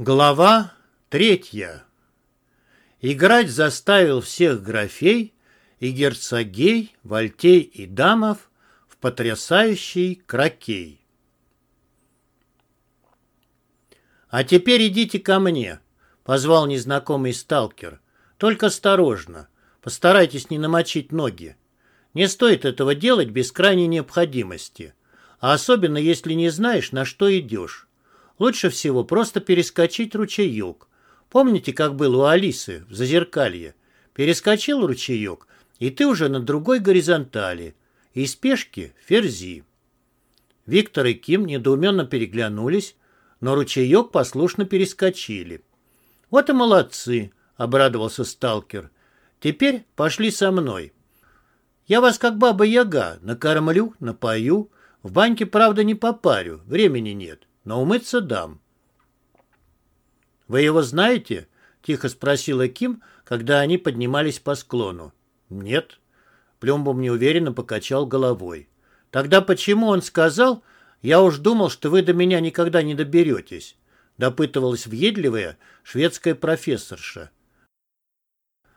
Глава третья. Играть заставил всех графей и герцогей, вальтей и дамов в потрясающий крокей. «А теперь идите ко мне», — позвал незнакомый сталкер. «Только осторожно, постарайтесь не намочить ноги. Не стоит этого делать без крайней необходимости, а особенно если не знаешь, на что идешь». Лучше всего просто перескочить ручеек. Помните, как было у Алисы в Зазеркалье? Перескочил ручеек, и ты уже на другой горизонтали. Из пешки – ферзи. Виктор и Ким недоуменно переглянулись, но ручеек послушно перескочили. «Вот и молодцы!» – обрадовался сталкер. «Теперь пошли со мной. Я вас как баба-яга накормлю, напою. В баньке, правда, не попарю, времени нет но умыться дам. «Вы его знаете?» — тихо спросила Ким, когда они поднимались по склону. «Нет». Плюмбом неуверенно покачал головой. «Тогда почему он сказал, я уж думал, что вы до меня никогда не доберетесь?» допытывалась въедливая шведская профессорша.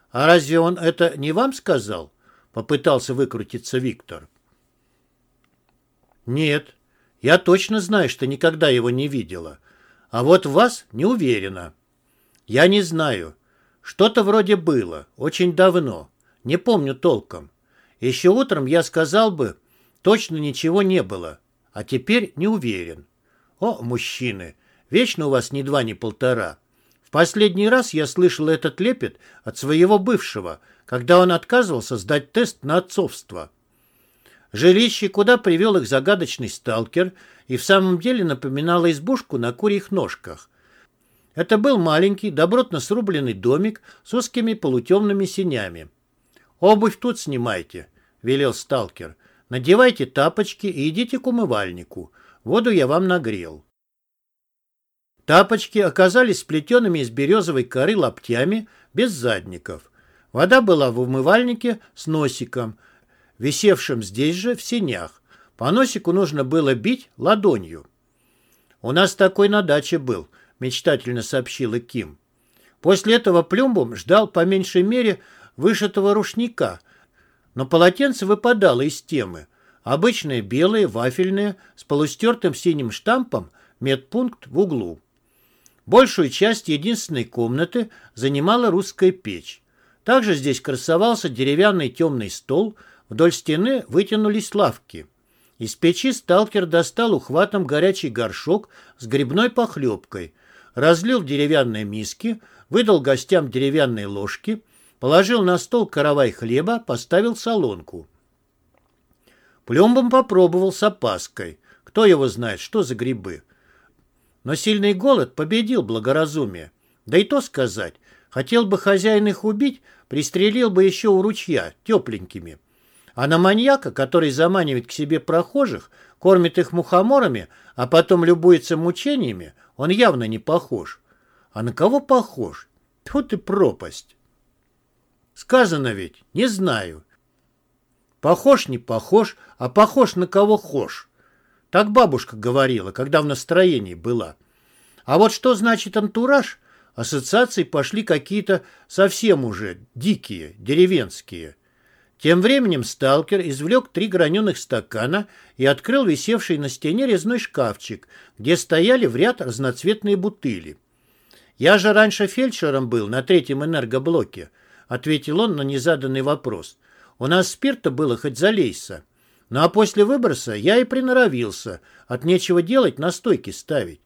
«А разве он это не вам сказал?» попытался выкрутиться Виктор. «Нет, я точно знаю, что никогда его не видела. А вот вас не уверена. Я не знаю. Что-то вроде было. Очень давно. Не помню толком. Еще утром я сказал бы, точно ничего не было. А теперь не уверен. О, мужчины, вечно у вас ни два, ни полтора. В последний раз я слышал этот лепет от своего бывшего, когда он отказывался сдать тест на отцовство. Жилище, куда привел их загадочный сталкер, и в самом деле напоминало избушку на курьих ножках. Это был маленький, добротно срубленный домик с узкими полутемными синями. «Обувь тут снимайте», — велел сталкер. «Надевайте тапочки и идите к умывальнику. Воду я вам нагрел». Тапочки оказались сплетенными из березовой коры лаптями, без задников. Вода была в умывальнике с носиком, висевшим здесь же в синях. По носику нужно было бить ладонью. «У нас такой на даче был», — мечтательно сообщила Ким. После этого Плюмбум ждал по меньшей мере вышитого рушника, но полотенце выпадало из темы. Обычное белое, вафельное, с полустертым синим штампом, медпункт в углу. Большую часть единственной комнаты занимала русская печь. Также здесь красовался деревянный темный стол, Вдоль стены вытянулись лавки. Из печи сталкер достал ухватом горячий горшок с грибной похлебкой, разлил деревянные миски, выдал гостям деревянные ложки, положил на стол каравай хлеба, поставил солонку. Плюмбом попробовал с опаской. Кто его знает, что за грибы. Но сильный голод победил благоразумие. Да и то сказать, хотел бы хозяин их убить, пристрелил бы еще у ручья, тепленькими. А на маньяка, который заманивает к себе прохожих, кормит их мухоморами, а потом любуется мучениями, он явно не похож. А на кого похож? Тьфу ты пропасть. Сказано ведь, не знаю. Похож, не похож, а похож на кого хошь. Так бабушка говорила, когда в настроении была. А вот что значит антураж? Ассоциации пошли какие-то совсем уже дикие, деревенские. Тем временем сталкер извлек три граненых стакана и открыл висевший на стене резной шкафчик, где стояли в ряд разноцветные бутыли. «Я же раньше фельдшером был на третьем энергоблоке», — ответил он на незаданный вопрос. «У нас спирта было хоть залейся. Ну а после выброса я и приноровился, от нечего делать на стойке ставить.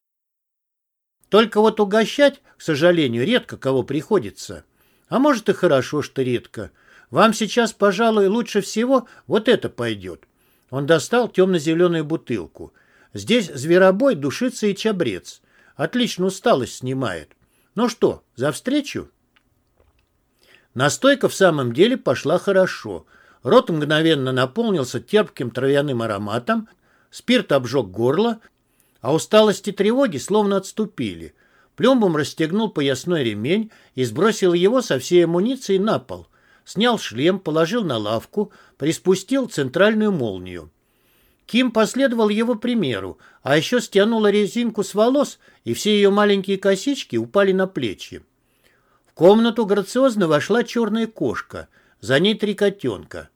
Только вот угощать, к сожалению, редко кого приходится. А может и хорошо, что редко». Вам сейчас, пожалуй, лучше всего вот это пойдет. Он достал темно-зеленую бутылку. Здесь зверобой, душица и чабрец. Отлично усталость снимает. Ну что, за встречу? Настойка в самом деле пошла хорошо. Рот мгновенно наполнился терпким травяным ароматом, спирт обжег горло, а усталость и тревоги словно отступили. Плюмбом расстегнул поясной ремень и сбросил его со всей амуницией на пол снял шлем, положил на лавку, приспустил центральную молнию. Ким последовал его примеру, а еще стянула резинку с волос, и все ее маленькие косички упали на плечи. В комнату грациозно вошла черная кошка, за ней три котенка.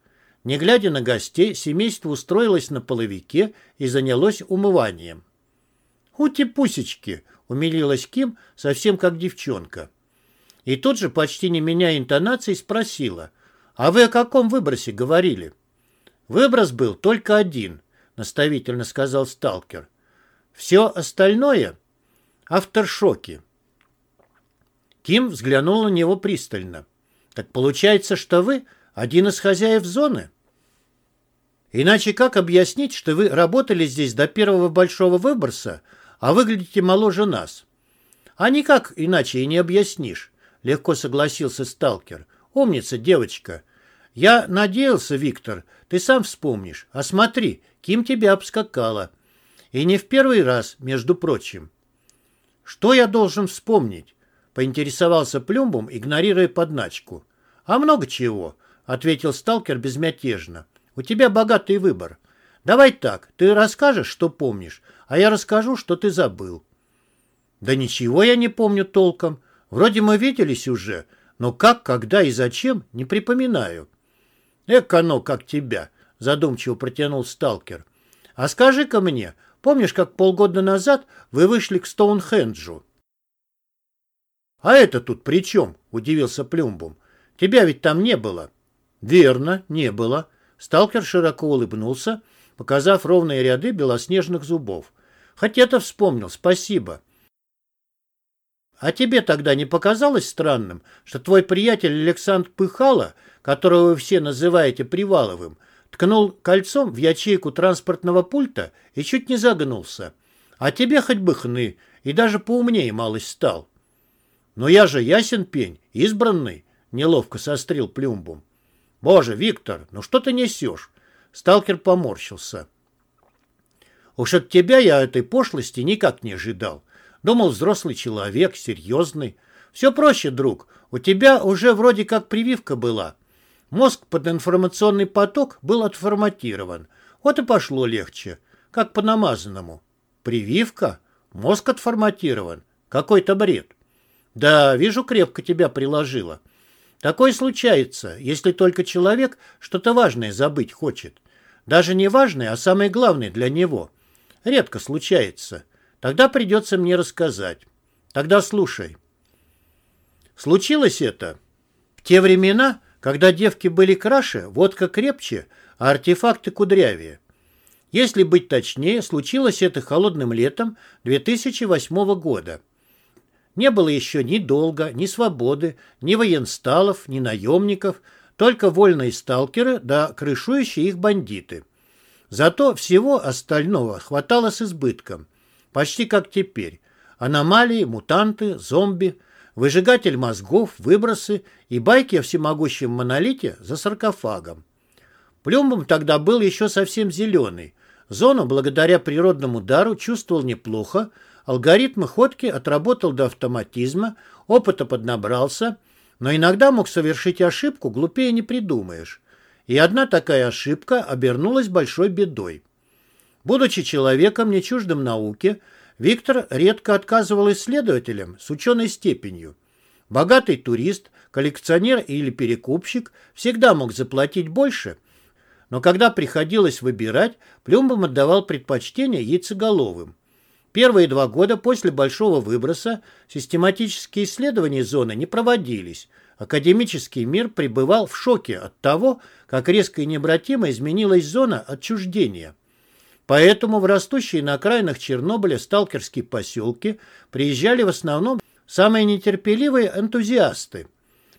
Не глядя на гостей, семейство устроилось на половике и занялось умыванием. «Ути-пусечки!» — умилилась Ким, совсем как девчонка. И тут же, почти не меняя интонации, спросила, «А вы о каком выбросе говорили?» «Выброс был только один», — наставительно сказал сталкер. «Все остальное — авторшоки». Ким взглянул на него пристально. «Так получается, что вы один из хозяев зоны?» «Иначе как объяснить, что вы работали здесь до первого большого выброса, а выглядите моложе нас?» «А никак иначе и не объяснишь», — легко согласился сталкер. «Умница, девочка. Я надеялся, Виктор, ты сам вспомнишь. А смотри, Ким тебя обскакала. И не в первый раз, между прочим. Что я должен вспомнить? Поинтересовался Плюмбом, игнорируя подначку. А много чего, ответил сталкер безмятежно. У тебя богатый выбор. Давай так, ты расскажешь, что помнишь, а я расскажу, что ты забыл. Да ничего я не помню толком. Вроде мы виделись уже, но как, когда и зачем, не припоминаю. Эк оно, как тебя, задумчиво протянул сталкер. А скажи-ка мне, помнишь, как полгода назад вы вышли к Стоунхенджу? А это тут при чем? Удивился Плюмбум. Тебя ведь там не было. Верно, не было. Сталкер широко улыбнулся, показав ровные ряды белоснежных зубов. Хоть это вспомнил, спасибо. А тебе тогда не показалось странным, что твой приятель Александр Пыхало которого вы все называете Приваловым, ткнул кольцом в ячейку транспортного пульта и чуть не загнулся. А тебе хоть бы хны, и даже поумнее малость стал. Но я же ясен пень, избранный, неловко сострил Плюмбум. Боже, Виктор, ну что ты несешь? Сталкер поморщился. Уж от тебя я этой пошлости никак не ожидал. Думал, взрослый человек, серьезный. Все проще, друг. У тебя уже вроде как прививка была. Мозг под информационный поток был отформатирован. Вот и пошло легче, как по намазанному. Прививка? Мозг отформатирован. Какой-то бред. Да, вижу, крепко тебя приложило. Такое случается, если только человек что-то важное забыть хочет. Даже не важное, а самое главное для него. Редко случается. Тогда придется мне рассказать. Тогда слушай. Случилось это в те времена, когда девки были краше, водка крепче, а артефакты кудрявее. Если быть точнее, случилось это холодным летом 2008 года. Не было еще ни долга, ни свободы, ни военсталов, ни наемников, только вольные сталкеры да крышующие их бандиты. Зато всего остального хватало с избытком, почти как теперь. Аномалии, мутанты, зомби – выжигатель мозгов, выбросы и байки о всемогущем монолите за саркофагом. Плюмбом тогда был еще совсем зеленый. Зону, благодаря природному дару, чувствовал неплохо, алгоритмы ходки отработал до автоматизма, опыта поднабрался, но иногда мог совершить ошибку, глупее не придумаешь. И одна такая ошибка обернулась большой бедой. Будучи человеком, не чуждым науке, Виктор редко отказывал исследователям с ученой степенью. Богатый турист, коллекционер или перекупщик всегда мог заплатить больше, но когда приходилось выбирать, Плюмбом отдавал предпочтение яйцеголовым. Первые два года после большого выброса систематические исследования зоны не проводились. Академический мир пребывал в шоке от того, как резко и необратимо изменилась зона отчуждения. Поэтому в растущие на окраинах Чернобыля сталкерские поселки приезжали в основном самые нетерпеливые энтузиасты.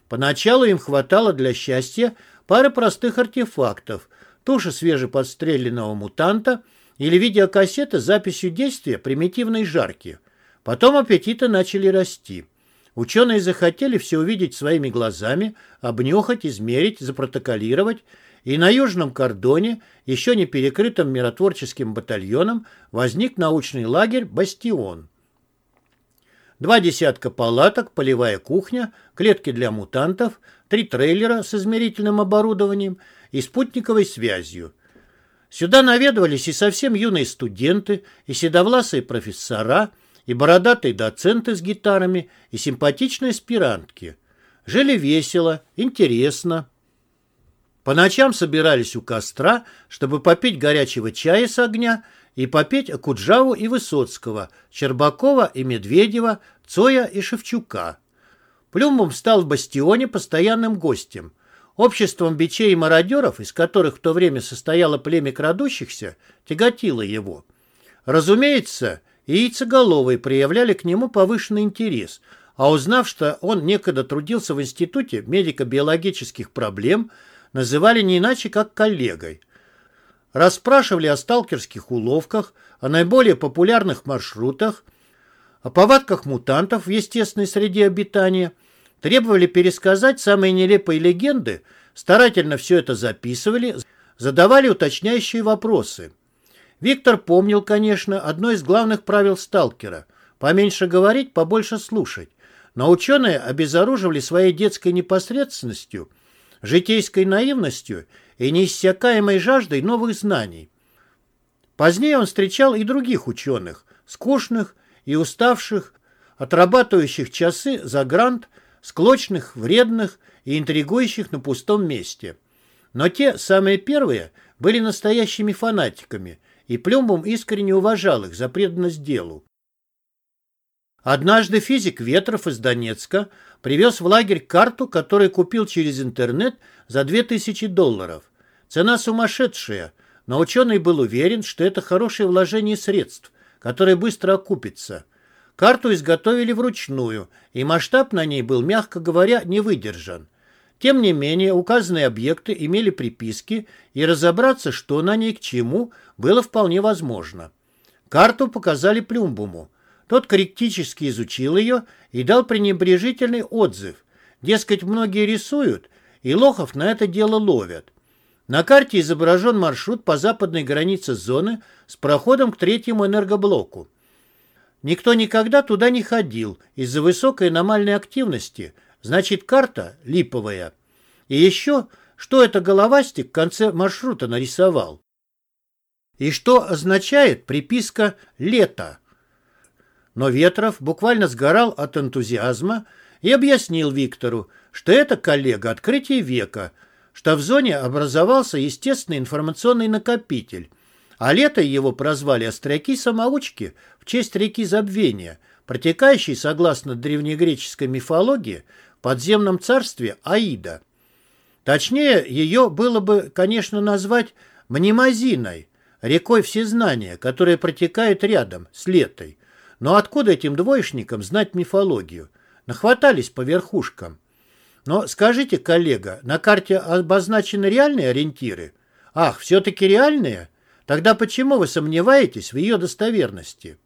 Поначалу им хватало для счастья пары простых артефактов, туши свежеподстреленного мутанта или видеокассеты с записью действия примитивной жарки. Потом аппетиты начали расти. Ученые захотели все увидеть своими глазами, обнюхать, измерить, запротоколировать и на южном кордоне, еще не перекрытым миротворческим батальоном, возник научный лагерь «Бастион». Два десятка палаток, полевая кухня, клетки для мутантов, три трейлера с измерительным оборудованием и спутниковой связью. Сюда наведывались и совсем юные студенты, и седовласые профессора, и бородатые доценты с гитарами, и симпатичные аспирантки. Жили весело, интересно. По ночам собирались у костра, чтобы попить горячего чая с огня и попеть Акуджаву и Высоцкого, Щербакова и Медведева, Цоя и Шевчука. Плюмбом стал в бастионе постоянным гостем. Обществом бичей и мародеров, из которых в то время состояло племя крадущихся, тяготило его. Разумеется, яйцеголовые проявляли к нему повышенный интерес, а узнав, что он некогда трудился в Институте медико-биологических проблем, называли не иначе, как коллегой. Расспрашивали о сталкерских уловках, о наиболее популярных маршрутах, о повадках мутантов в естественной среде обитания – Требовали пересказать самые нелепые легенды, старательно все это записывали, задавали уточняющие вопросы. Виктор помнил, конечно, одно из главных правил сталкера – поменьше говорить, побольше слушать. Но ученые обезоруживали своей детской непосредственностью, житейской наивностью и неиссякаемой жаждой новых знаний. Позднее он встречал и других ученых, скучных и уставших, отрабатывающих часы за грант – склочных, вредных и интригующих на пустом месте. Но те, самые первые, были настоящими фанатиками, и Плюмбом искренне уважал их за преданность делу. Однажды физик Ветров из Донецка привез в лагерь карту, которую купил через интернет за 2000 долларов. Цена сумасшедшая, но ученый был уверен, что это хорошее вложение средств, которое быстро окупится – Карту изготовили вручную, и масштаб на ней был, мягко говоря, не выдержан. Тем не менее, указанные объекты имели приписки, и разобраться, что на ней к чему, было вполне возможно. Карту показали Плюмбуму. Тот критически изучил ее и дал пренебрежительный отзыв. Дескать, многие рисуют, и лохов на это дело ловят. На карте изображен маршрут по западной границе зоны с проходом к третьему энергоблоку. Никто никогда туда не ходил из-за высокой аномальной активности. Значит, карта липовая. И еще, что это головастик в конце маршрута нарисовал? И что означает приписка «лето»? Но Ветров буквально сгорал от энтузиазма и объяснил Виктору, что это коллега открытие века, что в зоне образовался естественный информационный накопитель, а лето его прозвали остряки-самоучки в честь реки Забвения, протекающей, согласно древнегреческой мифологии, в подземном царстве Аида. Точнее, ее было бы, конечно, назвать Мнемозиной, рекой всезнания, которая протекает рядом, с летой. Но откуда этим двоечникам знать мифологию? Нахватались по верхушкам. Но скажите, коллега, на карте обозначены реальные ориентиры? Ах, все-таки реальные? Тогда почему вы сомневаетесь в ее достоверности?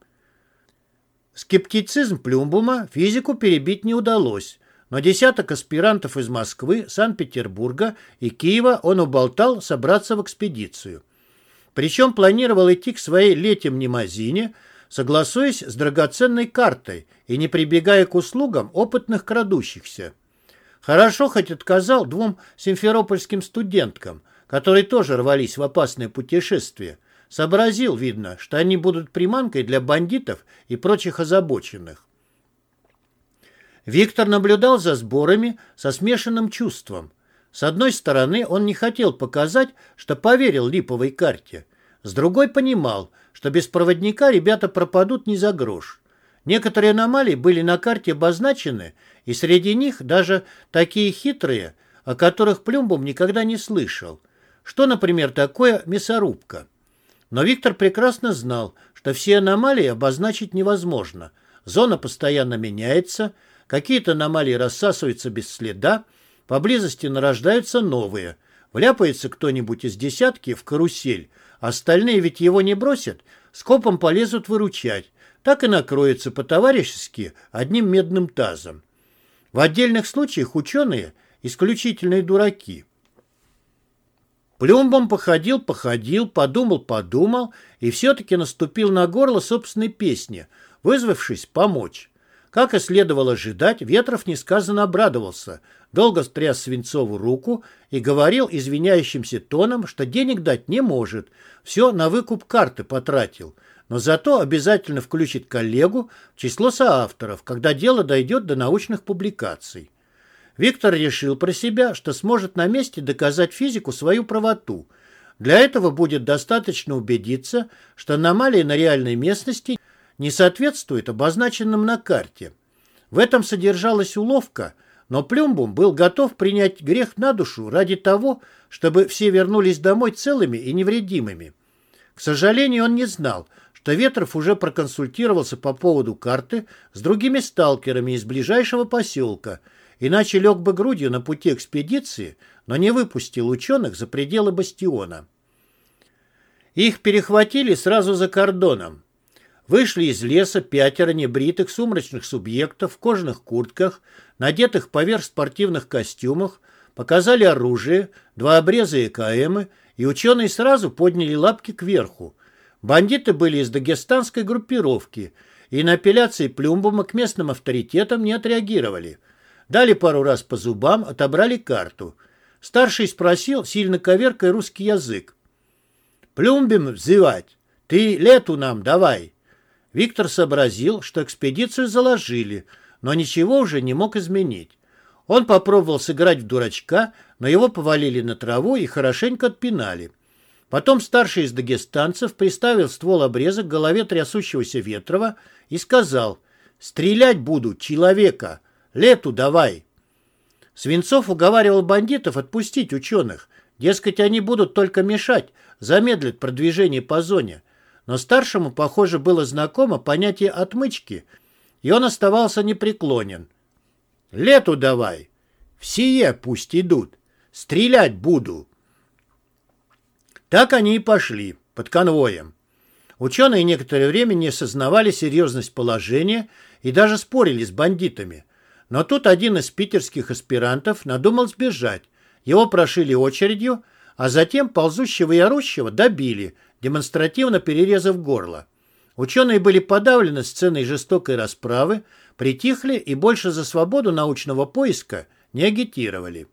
Скептицизм Плюмбума физику перебить не удалось, но десяток аспирантов из Москвы, Санкт-Петербурга и Киева он уболтал собраться в экспедицию. Причем планировал идти к своей летнем немазине, согласуясь с драгоценной картой и не прибегая к услугам опытных крадущихся. Хорошо хоть отказал двум симферопольским студенткам, которые тоже рвались в опасное путешествие, сообразил, видно, что они будут приманкой для бандитов и прочих озабоченных. Виктор наблюдал за сборами со смешанным чувством. С одной стороны, он не хотел показать, что поверил липовой карте. С другой понимал, что без проводника ребята пропадут не за грош. Некоторые аномалии были на карте обозначены, и среди них даже такие хитрые, о которых Плюмбом никогда не слышал – что, например, такое мясорубка? Но Виктор прекрасно знал, что все аномалии обозначить невозможно. Зона постоянно меняется, какие-то аномалии рассасываются без следа, поблизости нарождаются новые. Вляпается кто-нибудь из десятки в карусель, остальные ведь его не бросят, скопом полезут выручать. Так и накроется по-товарищески одним медным тазом. В отдельных случаях ученые – исключительные дураки – Плюмбом походил-походил, подумал-подумал и все-таки наступил на горло собственной песни, вызвавшись помочь. Как и следовало ожидать, Ветров несказанно обрадовался, долго стряс Свинцову руку и говорил извиняющимся тоном, что денег дать не может, все на выкуп карты потратил, но зато обязательно включит коллегу в число соавторов, когда дело дойдет до научных публикаций. Виктор решил про себя, что сможет на месте доказать физику свою правоту. Для этого будет достаточно убедиться, что аномалии на реальной местности не соответствует обозначенным на карте. В этом содержалась уловка, но Плюмбум был готов принять грех на душу ради того, чтобы все вернулись домой целыми и невредимыми. К сожалению, он не знал, что Ветров уже проконсультировался по поводу карты с другими сталкерами из ближайшего поселка, иначе лег бы грудью на пути экспедиции, но не выпустил ученых за пределы бастиона. Их перехватили сразу за кордоном. Вышли из леса пятеро небритых сумрачных субъектов в кожаных куртках, надетых поверх спортивных костюмов, показали оружие, два обреза ЭКМы, и ученые сразу подняли лапки кверху. Бандиты были из дагестанской группировки и на апелляции Плюмбума к местным авторитетам не отреагировали. Дали пару раз по зубам, отобрали карту. Старший спросил, сильно коверкая русский язык. «Плюмбим взывать, ты лету нам давай». Виктор сообразил, что экспедицию заложили, но ничего уже не мог изменить. Он попробовал сыграть в дурачка, но его повалили на траву и хорошенько отпинали. Потом старший из дагестанцев приставил ствол обреза к голове трясущегося Ветрова и сказал «Стрелять буду, человека! Лету давай!» Свинцов уговаривал бандитов отпустить ученых. Дескать, они будут только мешать, замедлят продвижение по зоне но старшему, похоже, было знакомо понятие отмычки, и он оставался непреклонен. «Лету давай! Все пусть идут! Стрелять буду!» Так они и пошли, под конвоем. Ученые некоторое время не осознавали серьезность положения и даже спорили с бандитами. Но тут один из питерских аспирантов надумал сбежать. Его прошили очередью, а затем ползущего и орущего добили, демонстративно перерезав горло. Ученые были подавлены сценой жестокой расправы, притихли и больше за свободу научного поиска не агитировали.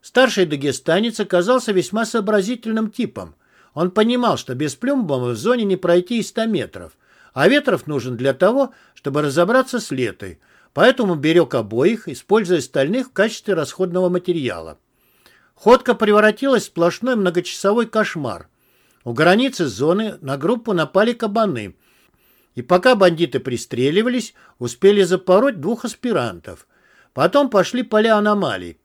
Старший дагестанец оказался весьма сообразительным типом. Он понимал, что без плюмбома в зоне не пройти и 100 метров, а Ветров нужен для того, чтобы разобраться с летой, поэтому берег обоих, используя стальных в качестве расходного материала. Ходка превратилась в сплошной многочасовой кошмар. У границы зоны на группу напали кабаны. И пока бандиты пристреливались, успели запороть двух аспирантов. Потом пошли поля аномалий.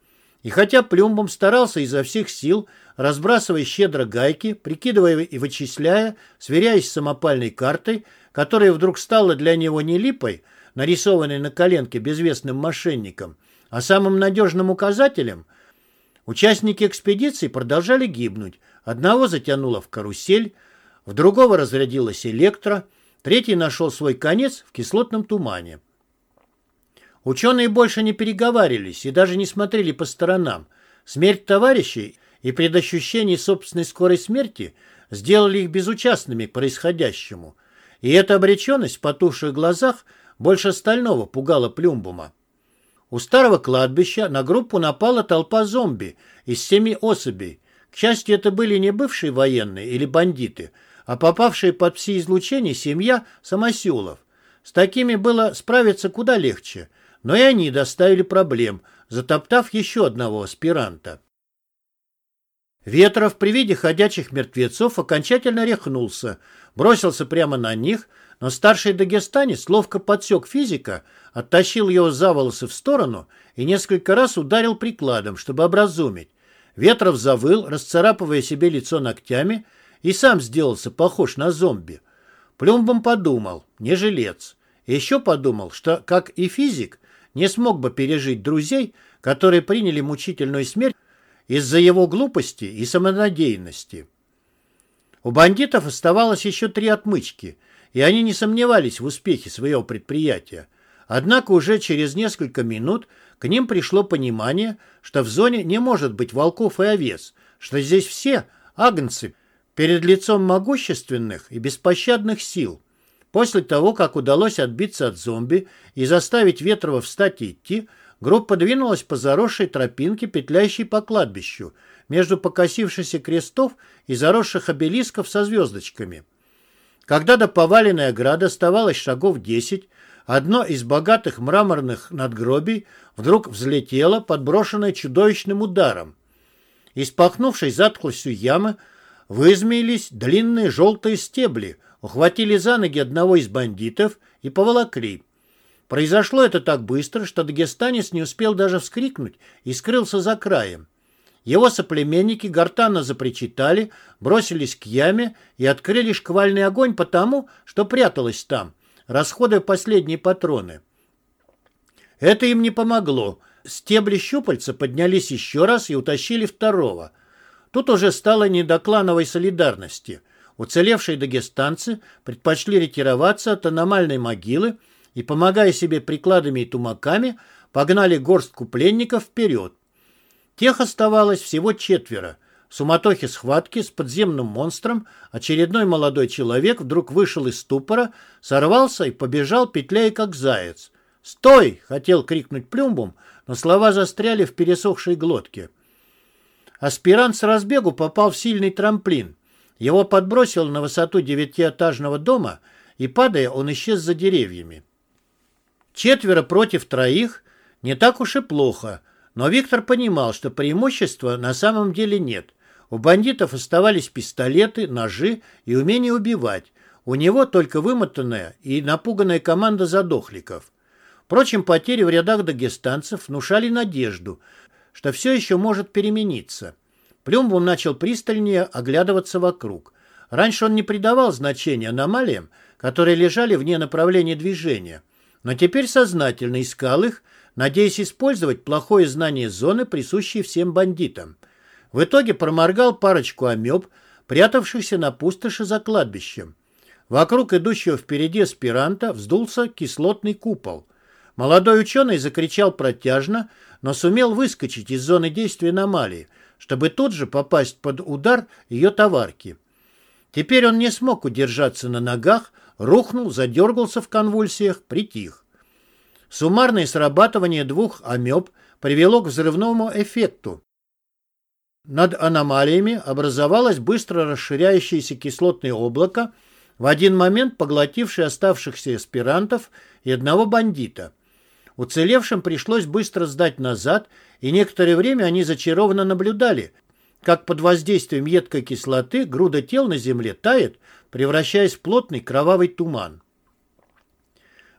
И хотя Плюмбом старался изо всех сил, разбрасывая щедро гайки, прикидывая и вычисляя, сверяясь с самопальной картой, которая вдруг стала для него не липой, нарисованной на коленке безвестным мошенником, а самым надежным указателем – Участники экспедиции продолжали гибнуть. Одного затянуло в карусель, в другого разрядилась электро, третий нашел свой конец в кислотном тумане. Ученые больше не переговаривались и даже не смотрели по сторонам. Смерть товарищей и предощущение собственной скорой смерти сделали их безучастными к происходящему. И эта обреченность в потухших глазах больше остального пугала Плюмбума. У старого кладбища на группу напала толпа зомби из семи особей. К счастью, это были не бывшие военные или бандиты, а попавшие под пси-излучение семья самосюлов. С такими было справиться куда легче, но и они доставили проблем, затоптав еще одного аспиранта. Ветров при виде ходячих мертвецов окончательно рехнулся, бросился прямо на них, но старший дагестанец ловко подсек физика, оттащил его за волосы в сторону и несколько раз ударил прикладом, чтобы образумить. Ветров завыл, расцарапывая себе лицо ногтями, и сам сделался похож на зомби. Плюмбом подумал, не жилец. Еще подумал, что, как и физик, не смог бы пережить друзей, которые приняли мучительную смерть из-за его глупости и самонадеянности. У бандитов оставалось еще три отмычки – и они не сомневались в успехе своего предприятия. Однако уже через несколько минут к ним пришло понимание, что в зоне не может быть волков и овец, что здесь все агнцы перед лицом могущественных и беспощадных сил. После того, как удалось отбиться от зомби и заставить Ветрова встать и идти, группа двинулась по заросшей тропинке, петляющей по кладбищу, между покосившихся крестов и заросших обелисков со звездочками. Когда до поваленной ограды оставалось шагов десять, одно из богатых мраморных надгробий вдруг взлетело, подброшенное чудовищным ударом. Из пахнувшей затхлостью ямы вызмеились длинные желтые стебли, ухватили за ноги одного из бандитов и поволокли. Произошло это так быстро, что дагестанец не успел даже вскрикнуть и скрылся за краем. Его соплеменники гортанно запричитали, бросились к яме и открыли шквальный огонь потому, что пряталось там, расходуя последние патроны. Это им не помогло. Стебли щупальца поднялись еще раз и утащили второго. Тут уже стало не до клановой солидарности. Уцелевшие дагестанцы предпочли ретироваться от аномальной могилы и, помогая себе прикладами и тумаками, погнали горстку пленников вперед. Тех оставалось всего четверо. В суматохе схватки с подземным монстром очередной молодой человек вдруг вышел из ступора, сорвался и побежал, петляя как заяц. «Стой!» — хотел крикнуть Плюмбум, но слова застряли в пересохшей глотке. Аспирант с разбегу попал в сильный трамплин. Его подбросил на высоту девятиэтажного дома, и, падая, он исчез за деревьями. Четверо против троих не так уж и плохо, но Виктор понимал, что преимущества на самом деле нет. У бандитов оставались пистолеты, ножи и умение убивать. У него только вымотанная и напуганная команда задохликов. Впрочем, потери в рядах дагестанцев внушали надежду, что все еще может перемениться. Плюмбум начал пристальнее оглядываться вокруг. Раньше он не придавал значения аномалиям, которые лежали вне направления движения, но теперь сознательно искал их, надеясь использовать плохое знание зоны, присущей всем бандитам. В итоге проморгал парочку амеб, прятавшихся на пустоши за кладбищем. Вокруг идущего впереди аспиранта вздулся кислотный купол. Молодой ученый закричал протяжно, но сумел выскочить из зоны действия аномалии, чтобы тут же попасть под удар ее товарки. Теперь он не смог удержаться на ногах, рухнул, задергался в конвульсиях, притих. Суммарное срабатывание двух амеб привело к взрывному эффекту. Над аномалиями образовалось быстро расширяющееся кислотное облако, в один момент поглотившее оставшихся аспирантов и одного бандита. Уцелевшим пришлось быстро сдать назад, и некоторое время они зачарованно наблюдали, как под воздействием едкой кислоты груда тел на земле тает, превращаясь в плотный кровавый туман.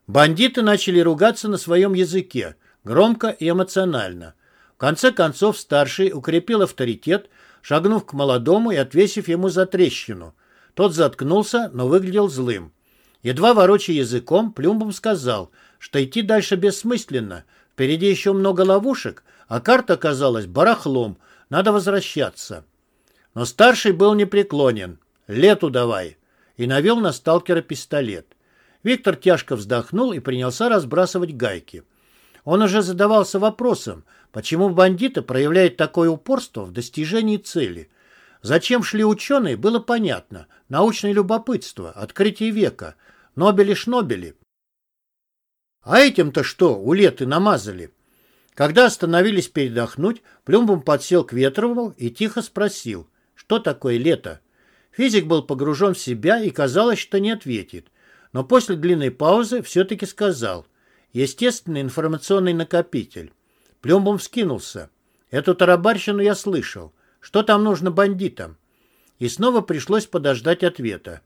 Бандиты начали ругаться на своем языке, громко и эмоционально. Конце концов старший укрепил авторитет, шагнув к молодому и отвесив ему за трещину. Тот заткнулся, но выглядел злым. Едва ворочая языком, Плюмбом сказал, что идти дальше бессмысленно. Впереди еще много ловушек, а карта оказалась барахлом, надо возвращаться. Но старший был непреклонен. «Лету давай!» и навел на сталкера пистолет. Виктор тяжко вздохнул и принялся разбрасывать гайки. Он уже задавался вопросом, почему бандиты проявляют такое упорство в достижении цели. Зачем шли ученые, было понятно. Научное любопытство, открытие века. Нобели шнобели. А этим-то что, улеты намазали? Когда остановились передохнуть, Плюмбом подсел к Ветрову и тихо спросил, что такое лето? Физик был погружен в себя и казалось, что не ответит. Но после длинной паузы все-таки сказал, естественный информационный накопитель. Плюмбом вскинулся. Эту тарабарщину я слышал. Что там нужно бандитам? И снова пришлось подождать ответа.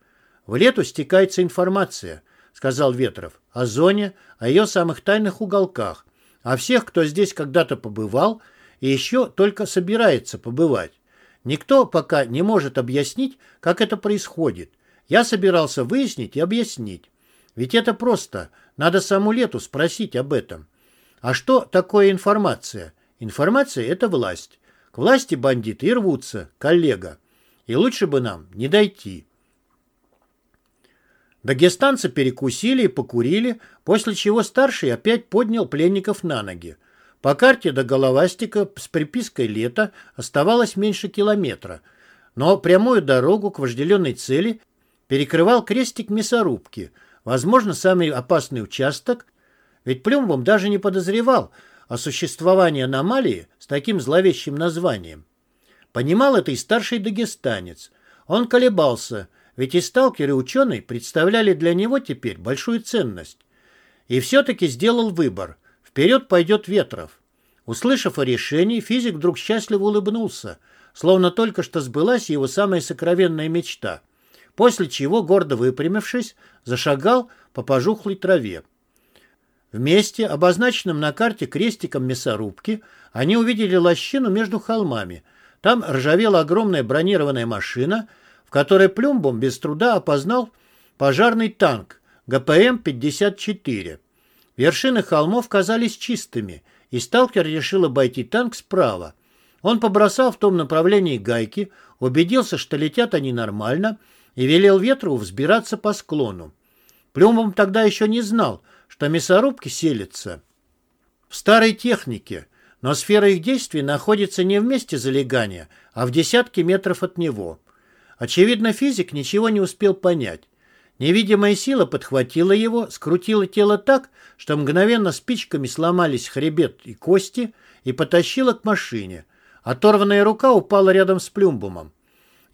В лету стекается информация – сказал Ветров, о зоне, о ее самых тайных уголках, о всех, кто здесь когда-то побывал и еще только собирается побывать. Никто пока не может объяснить, как это происходит. Я собирался выяснить и объяснить. Ведь это просто. Надо саму Лету спросить об этом. А что такое информация? Информация – это власть. К власти бандиты и рвутся, коллега. И лучше бы нам не дойти. Дагестанцы перекусили и покурили, после чего старший опять поднял пленников на ноги. По карте до Головастика с припиской «Лето» оставалось меньше километра, но прямую дорогу к вожделенной цели перекрывал крестик мясорубки. Возможно, самый опасный участок, ведь Плюмбом даже не подозревал о существовании аномалии с таким зловещим названием. Понимал это и старший дагестанец. Он колебался, ведь и сталкеры и ученые представляли для него теперь большую ценность. И все-таки сделал выбор. Вперед пойдет Ветров. Услышав о решении, физик вдруг счастливо улыбнулся, словно только что сбылась его самая сокровенная мечта, после чего, гордо выпрямившись, зашагал по пожухлой траве. Вместе, обозначенным на карте крестиком мясорубки, они увидели лощину между холмами. Там ржавела огромная бронированная машина, в которой Плюмбом без труда опознал пожарный танк ГПМ-54. Вершины холмов казались чистыми, и сталкер решил обойти танк справа. Он побросал в том направлении гайки, убедился, что летят они нормально, и велел ветру взбираться по склону. Плюмбом тогда еще не знал, что мясорубки селятся в старой технике, но сфера их действий находится не в месте залегания, а в десятке метров от него. Очевидно, физик ничего не успел понять. Невидимая сила подхватила его, скрутила тело так, что мгновенно спичками сломались хребет и кости и потащила к машине. Оторванная рука упала рядом с плюмбумом.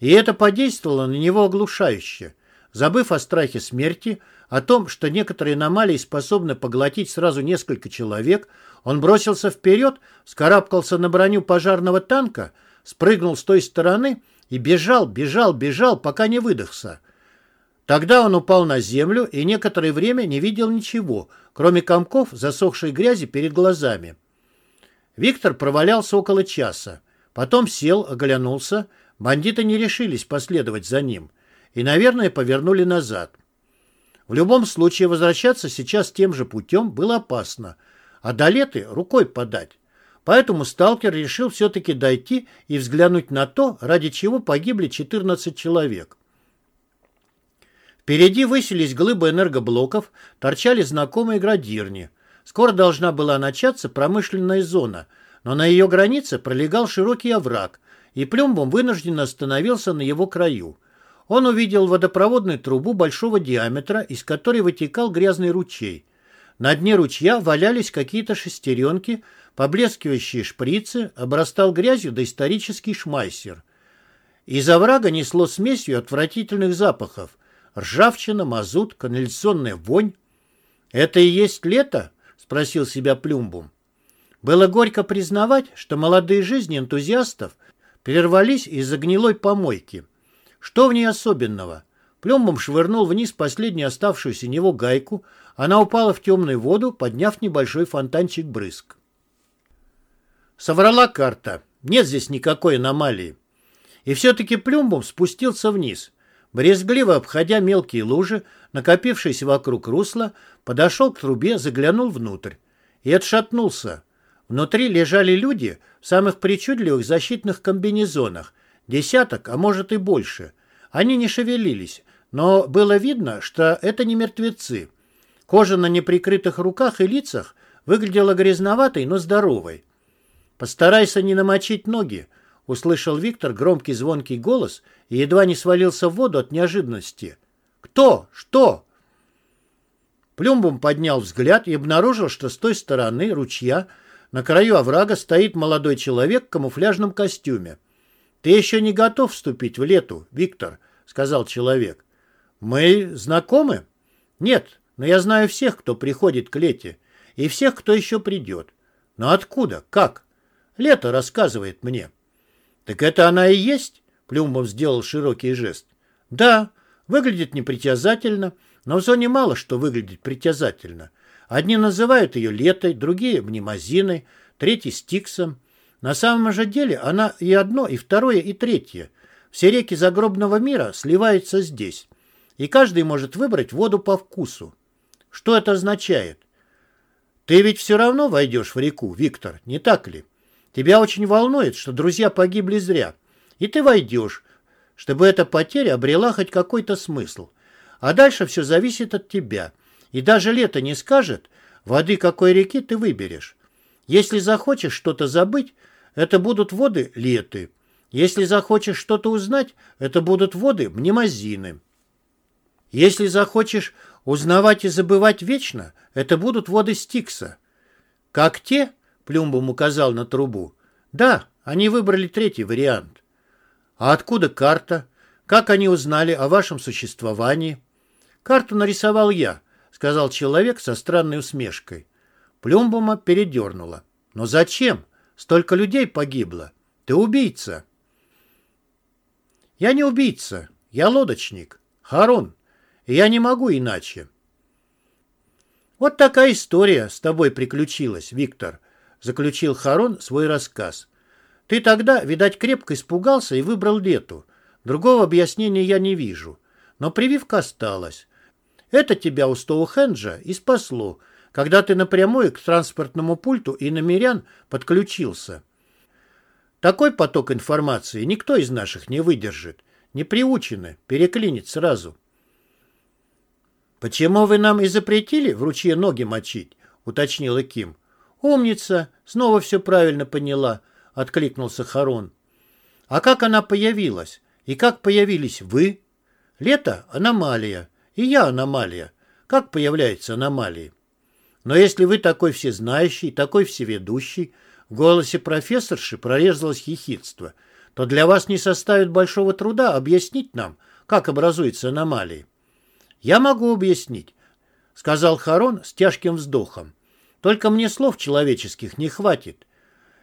И это подействовало на него оглушающе. Забыв о страхе смерти, о том, что некоторые аномалии способны поглотить сразу несколько человек, он бросился вперед, скарабкался на броню пожарного танка, спрыгнул с той стороны и бежал, бежал, бежал, пока не выдохся. Тогда он упал на землю и некоторое время не видел ничего, кроме комков засохшей грязи перед глазами. Виктор провалялся около часа. Потом сел, оглянулся. Бандиты не решились последовать за ним. И, наверное, повернули назад. В любом случае, возвращаться сейчас тем же путем было опасно. А до леты рукой подать. Поэтому сталкер решил все-таки дойти и взглянуть на то, ради чего погибли 14 человек. Впереди высились глыбы энергоблоков, торчали знакомые градирни. Скоро должна была начаться промышленная зона, но на ее границе пролегал широкий овраг, и Плюмбом вынужденно остановился на его краю. Он увидел водопроводную трубу большого диаметра, из которой вытекал грязный ручей. На дне ручья валялись какие-то шестеренки, поблескивающие шприцы, обрастал грязью доисторический шмайсер. Из оврага несло смесью отвратительных запахов, Ржавчина, мазут, канализационная вонь. «Это и есть лето?» — спросил себя Плюмбум. Было горько признавать, что молодые жизни энтузиастов прервались из-за гнилой помойки. Что в ней особенного? Плюмбум швырнул вниз последнюю оставшуюся него гайку, она упала в темную воду, подняв небольшой фонтанчик брызг. Соврала карта. Нет здесь никакой аномалии. И все-таки Плюмбум спустился вниз. Брезгливо обходя мелкие лужи, накопившиеся вокруг русла, подошел к трубе, заглянул внутрь и отшатнулся. Внутри лежали люди в самых причудливых защитных комбинезонах, десяток, а может и больше. Они не шевелились, но было видно, что это не мертвецы. Кожа на неприкрытых руках и лицах выглядела грязноватой, но здоровой. «Постарайся не намочить ноги», Услышал Виктор громкий звонкий голос и едва не свалился в воду от неожиданности. «Кто? Что?» Плюмбум поднял взгляд и обнаружил, что с той стороны ручья на краю оврага стоит молодой человек в камуфляжном костюме. «Ты еще не готов вступить в лету, Виктор», — сказал человек. «Мы знакомы?» «Нет, но я знаю всех, кто приходит к лете, и всех, кто еще придет. Но откуда? Как?» «Лето рассказывает мне». «Так это она и есть?» Плюмбов сделал широкий жест. «Да, выглядит непритязательно, но в зоне мало что выглядит притязательно. Одни называют ее летой, другие — мнемозиной, третий — стиксом. На самом же деле она и одно, и второе, и третье. Все реки загробного мира сливаются здесь, и каждый может выбрать воду по вкусу. Что это означает? Ты ведь все равно войдешь в реку, Виктор, не так ли? Тебя очень волнует, что друзья погибли зря. И ты войдешь, чтобы эта потеря обрела хоть какой-то смысл. А дальше все зависит от тебя. И даже лето не скажет, воды какой реки ты выберешь. Если захочешь что-то забыть, это будут воды леты. Если захочешь что-то узнать, это будут воды мнемозины. Если захочешь Узнавать и забывать вечно — это будут воды Стикса. Как те, Плюмбом указал на трубу. Да, они выбрали третий вариант. А откуда карта? Как они узнали о вашем существовании? Карту нарисовал я, сказал человек со странной усмешкой. Плюмбома передернула. Но зачем? Столько людей погибло. Ты убийца. Я не убийца. Я лодочник. Харон. И я не могу иначе. Вот такая история с тобой приключилась, Виктор, заключил Харон свой рассказ. Ты тогда, видать, крепко испугался и выбрал лету. Другого объяснения я не вижу. Но прививка осталась. Это тебя у Стоухенджа и спасло, когда ты напрямую к транспортному пульту и намерян подключился. Такой поток информации никто из наших не выдержит. Не приучены, переклинит сразу. «Почему вы нам и запретили в ручье ноги мочить?» — уточнила Ким. «Умница, снова все правильно поняла», — откликнулся Харон. «А как она появилась? И как появились вы?» «Лето — аномалия, и я аномалия. Как появляются аномалии?» «Но если вы такой всезнающий, такой всеведущий, в голосе профессорши прорезалось хихидство, то для вас не составит большого труда объяснить нам, как образуются аномалии. «Я могу объяснить», — сказал Харон с тяжким вздохом. «Только мне слов человеческих не хватит.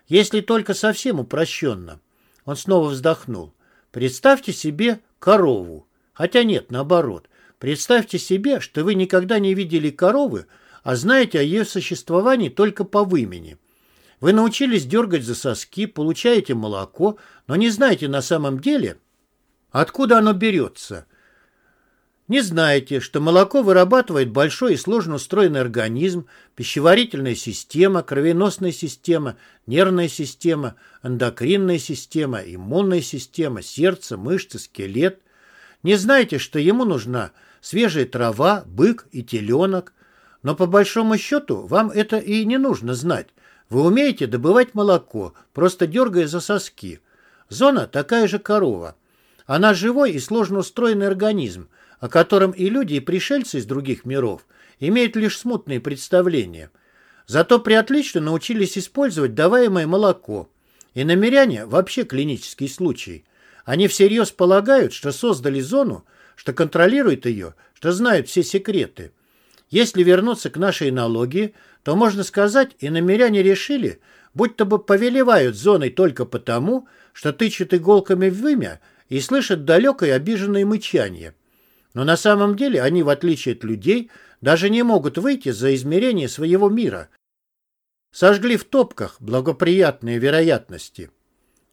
Если только совсем упрощенно». Он снова вздохнул. «Представьте себе корову. Хотя нет, наоборот. Представьте себе, что вы никогда не видели коровы, а знаете о ее существовании только по вымени. Вы научились дергать за соски, получаете молоко, но не знаете на самом деле, откуда оно берется. Не знаете, что молоко вырабатывает большой и сложно устроенный организм, пищеварительная система, кровеносная система, нервная система, эндокринная система, иммунная система, сердце, мышцы, скелет. Не знаете, что ему нужна свежая трава, бык и теленок. Но по большому счету вам это и не нужно знать. Вы умеете добывать молоко, просто дергая за соски. Зона такая же корова. Она живой и сложно устроенный организм, о котором и люди, и пришельцы из других миров имеют лишь смутные представления. Зато приотлично научились использовать даваемое молоко. И намеряне вообще клинический случай. Они всерьез полагают, что создали зону, что контролируют ее, что знают все секреты. Если вернуться к нашей аналогии, то можно сказать, и намеряне решили, будто бы повелевают зоной только потому, что тычут иголками в вымя и слышат далекое обиженное мычание. Но на самом деле они, в отличие от людей, даже не могут выйти за измерение своего мира. Сожгли в топках благоприятные вероятности.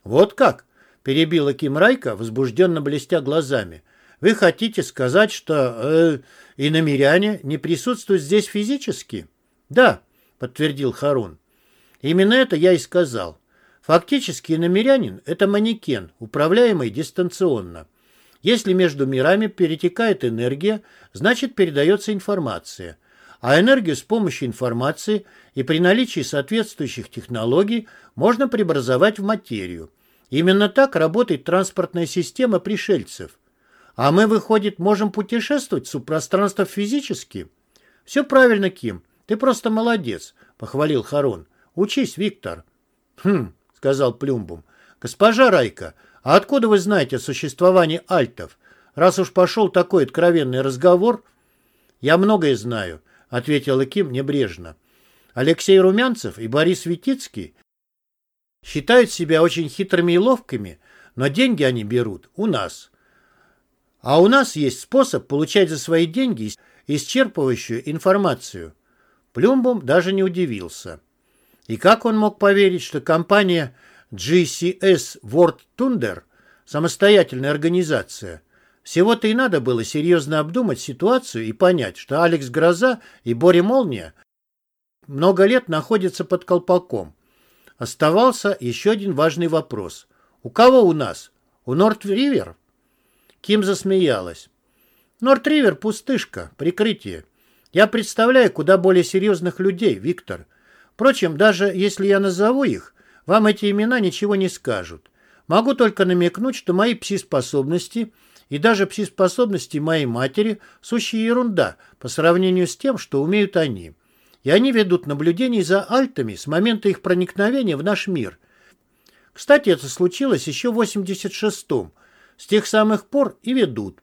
«Вот как?» – перебила Ким Райка, возбужденно блестя глазами. «Вы хотите сказать, что э, иномиряне не присутствуют здесь физически?» «Да», – подтвердил Харун. «Именно это я и сказал. Фактически иномирянин – это манекен, управляемый дистанционно. Если между мирами перетекает энергия, значит передается информация. А энергию с помощью информации и при наличии соответствующих технологий можно преобразовать в материю. Именно так работает транспортная система пришельцев. А мы, выходит, можем путешествовать в субпространство физически? Все правильно, Ким. Ты просто молодец, похвалил Харон. Учись, Виктор. Хм, сказал Плюмбум. Госпожа Райка, а откуда вы знаете о существовании альтов? Раз уж пошел такой откровенный разговор... Я многое знаю, ответил Ким небрежно. Алексей Румянцев и Борис Витицкий считают себя очень хитрыми и ловкими, но деньги они берут у нас. А у нас есть способ получать за свои деньги исчерпывающую информацию. Плюмбом даже не удивился. И как он мог поверить, что компания GCS World Thunder – самостоятельная организация. Всего-то и надо было серьезно обдумать ситуацию и понять, что Алекс Гроза и Бори Молния много лет находятся под колпаком. Оставался еще один важный вопрос. У кого у нас? У Норт-Ривер? Ким засмеялась. Норт-Ривер – пустышка, прикрытие. Я представляю куда более серьезных людей, Виктор. Впрочем, даже если я назову их, вам эти имена ничего не скажут. Могу только намекнуть, что мои пси-способности И даже пси-способности моей матери – сущая ерунда по сравнению с тем, что умеют они. И они ведут наблюдение за альтами с момента их проникновения в наш мир. Кстати, это случилось еще в 86-м. С тех самых пор и ведут.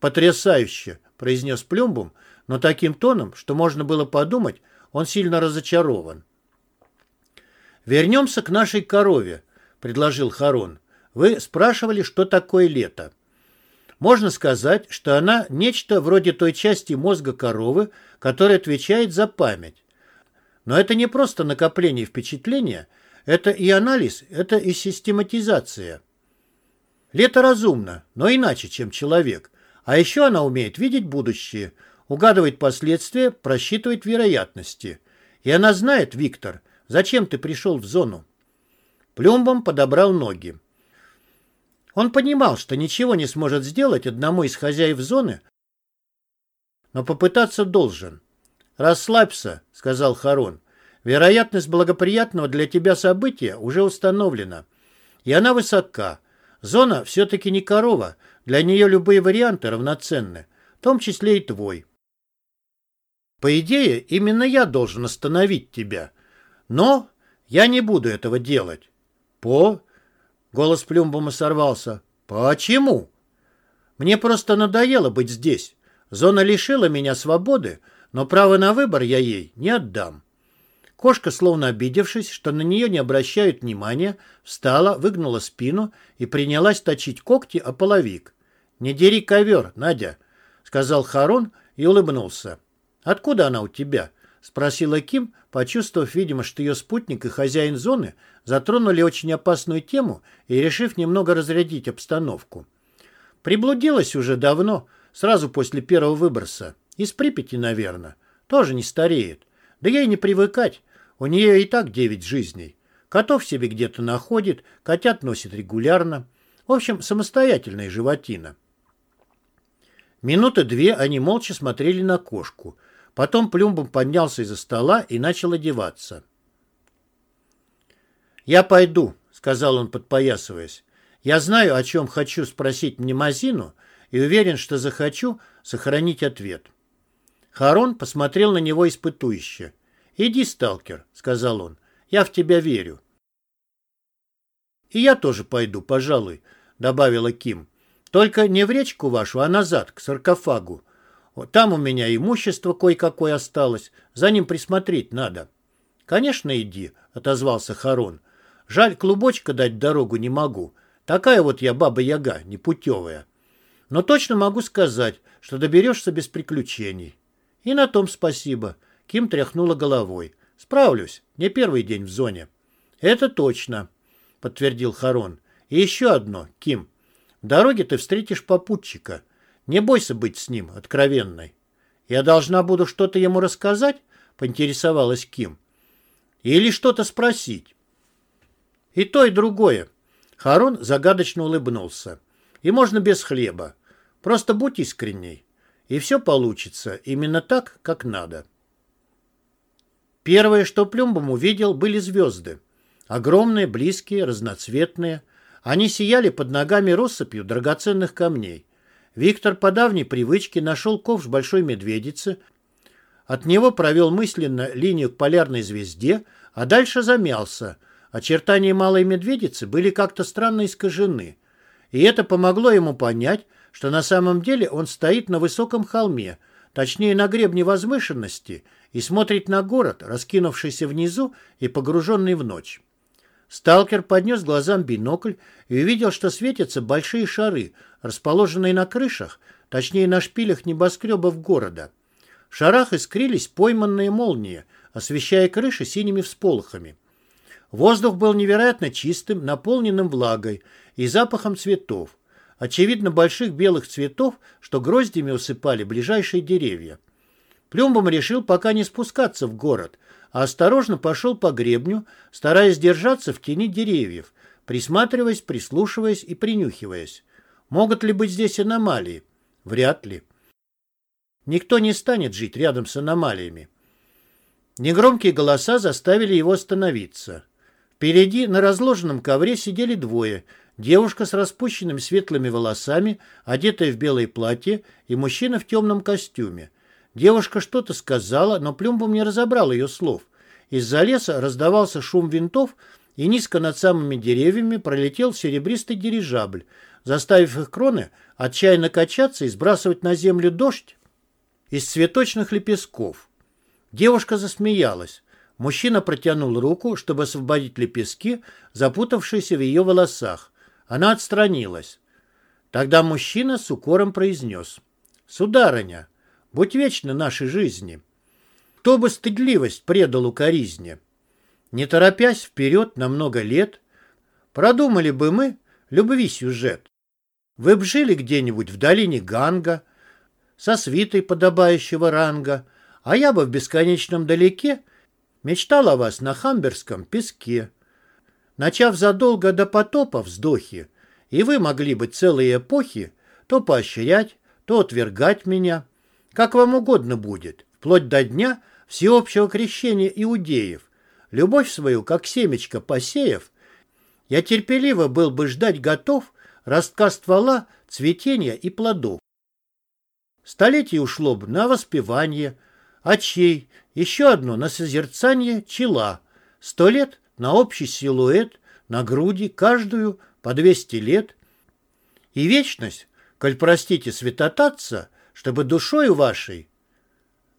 «Потрясающе!» – произнес Плюмбум, но таким тоном, что можно было подумать, он сильно разочарован. «Вернемся к нашей корове», — предложил Харон. «Вы спрашивали, что такое лето. Можно сказать, что она нечто вроде той части мозга коровы, которая отвечает за память. Но это не просто накопление впечатления, это и анализ, это и систематизация. Лето разумно, но иначе, чем человек. А еще она умеет видеть будущее, угадывает последствия, просчитывает вероятности. И она знает, Виктор, Зачем ты пришел в зону?» Плюмбом подобрал ноги. Он понимал, что ничего не сможет сделать одному из хозяев зоны, но попытаться должен. «Расслабься», — сказал Харон. «Вероятность благоприятного для тебя события уже установлена, и она высока. Зона все-таки не корова, для нее любые варианты равноценны, в том числе и твой. По идее, именно я должен остановить тебя, но я не буду этого делать. По... Голос Плюмбума сорвался. Почему? Мне просто надоело быть здесь. Зона лишила меня свободы, но право на выбор я ей не отдам. Кошка, словно обидевшись, что на нее не обращают внимания, встала, выгнула спину и принялась точить когти о половик. «Не дери ковер, Надя», — сказал Харон и улыбнулся. «Откуда она у тебя?» — спросила Ким, почувствовав, видимо, что ее спутник и хозяин зоны затронули очень опасную тему и решив немного разрядить обстановку. Приблудилась уже давно, сразу после первого выброса. Из Припяти, наверное. Тоже не стареет. Да ей не привыкать. У нее и так девять жизней. Котов себе где-то находит, котят носит регулярно. В общем, самостоятельная животина. Минуты две они молча смотрели на кошку – Потом Плюмбом поднялся из-за стола и начал одеваться. «Я пойду», — сказал он, подпоясываясь. «Я знаю, о чем хочу спросить Мнемозину, и уверен, что захочу сохранить ответ». Харон посмотрел на него испытующе. «Иди, сталкер», — сказал он, — «я в тебя верю». «И я тоже пойду, пожалуй», — добавила Ким. «Только не в речку вашу, а назад, к саркофагу. Там у меня имущество кое-какое осталось, за ним присмотреть надо. Конечно, иди, отозвался Харон. Жаль, клубочка дать дорогу не могу. Такая вот я баба-яга, непутевая. Но точно могу сказать, что доберешься без приключений. И на том спасибо. Ким тряхнула головой. Справлюсь, не первый день в зоне. Это точно, подтвердил Харон. И еще одно, Ким. В дороге ты встретишь попутчика. Не бойся быть с ним откровенной. Я должна буду что-то ему рассказать, поинтересовалась Ким. Или что-то спросить. И то, и другое. Харон загадочно улыбнулся. И можно без хлеба. Просто будь искренней. И все получится именно так, как надо. Первое, что Плюмбом увидел, были звезды. Огромные, близкие, разноцветные. Они сияли под ногами россыпью драгоценных камней. Виктор по давней привычке нашел ковш большой медведицы, от него провел мысленно линию к полярной звезде, а дальше замялся. Очертания малой медведицы были как-то странно искажены. И это помогло ему понять, что на самом деле он стоит на высоком холме, точнее на гребне возвышенности, и смотрит на город, раскинувшийся внизу и погруженный в ночь. Сталкер поднес глазам бинокль и увидел, что светятся большие шары, расположенные на крышах, точнее на шпилях небоскребов города. В шарах искрились пойманные молнии, освещая крыши синими всполохами. Воздух был невероятно чистым, наполненным влагой и запахом цветов. Очевидно, больших белых цветов, что гроздями усыпали ближайшие деревья. Плюмбом решил пока не спускаться в город, а осторожно пошел по гребню, стараясь держаться в тени деревьев, присматриваясь, прислушиваясь и принюхиваясь. Могут ли быть здесь аномалии? Вряд ли. Никто не станет жить рядом с аномалиями. Негромкие голоса заставили его остановиться. Впереди на разложенном ковре сидели двое, девушка с распущенными светлыми волосами, одетая в белое платье, и мужчина в темном костюме. Девушка что-то сказала, но Плюмбом не разобрал ее слов. Из-за леса раздавался шум винтов, и низко над самыми деревьями пролетел серебристый дирижабль, заставив их кроны отчаянно качаться и сбрасывать на землю дождь из цветочных лепестков. Девушка засмеялась. Мужчина протянул руку, чтобы освободить лепестки, запутавшиеся в ее волосах. Она отстранилась. Тогда мужчина с укором произнес. «Сударыня, будь вечно нашей жизни. Кто бы стыдливость предал укоризне?» Не торопясь вперед на много лет, продумали бы мы любви сюжет. Вы б жили где-нибудь в долине Ганга, со свитой подобающего ранга, а я бы в бесконечном далеке мечтал о вас на хамберском песке. Начав задолго до потопа вздохи, и вы могли бы целые эпохи то поощрять, то отвергать меня, как вам угодно будет, вплоть до дня всеобщего крещения иудеев, любовь свою, как семечко посеяв, я терпеливо был бы ждать готов ростка ствола, цветения и плодов. Столетие ушло бы на воспевание, очей, еще одно на созерцание чела, сто лет на общий силуэт, на груди, каждую по двести лет. И вечность, коль простите святотатца, чтобы душою вашей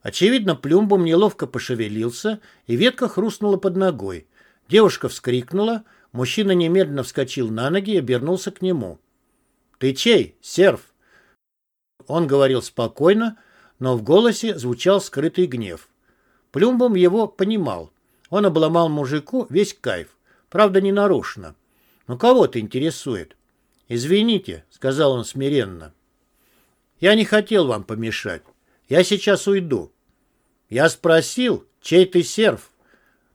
Очевидно, плюмбом неловко пошевелился, и ветка хрустнула под ногой. Девушка вскрикнула, мужчина немедленно вскочил на ноги и обернулся к нему. «Ты чей, серф?» Он говорил спокойно, но в голосе звучал скрытый гнев. Плюмбом его понимал. Он обломал мужику весь кайф, правда, не нарочно. «Ну кого ты интересует?» «Извините», — сказал он смиренно. «Я не хотел вам помешать. Я сейчас уйду. Я спросил, чей ты серф?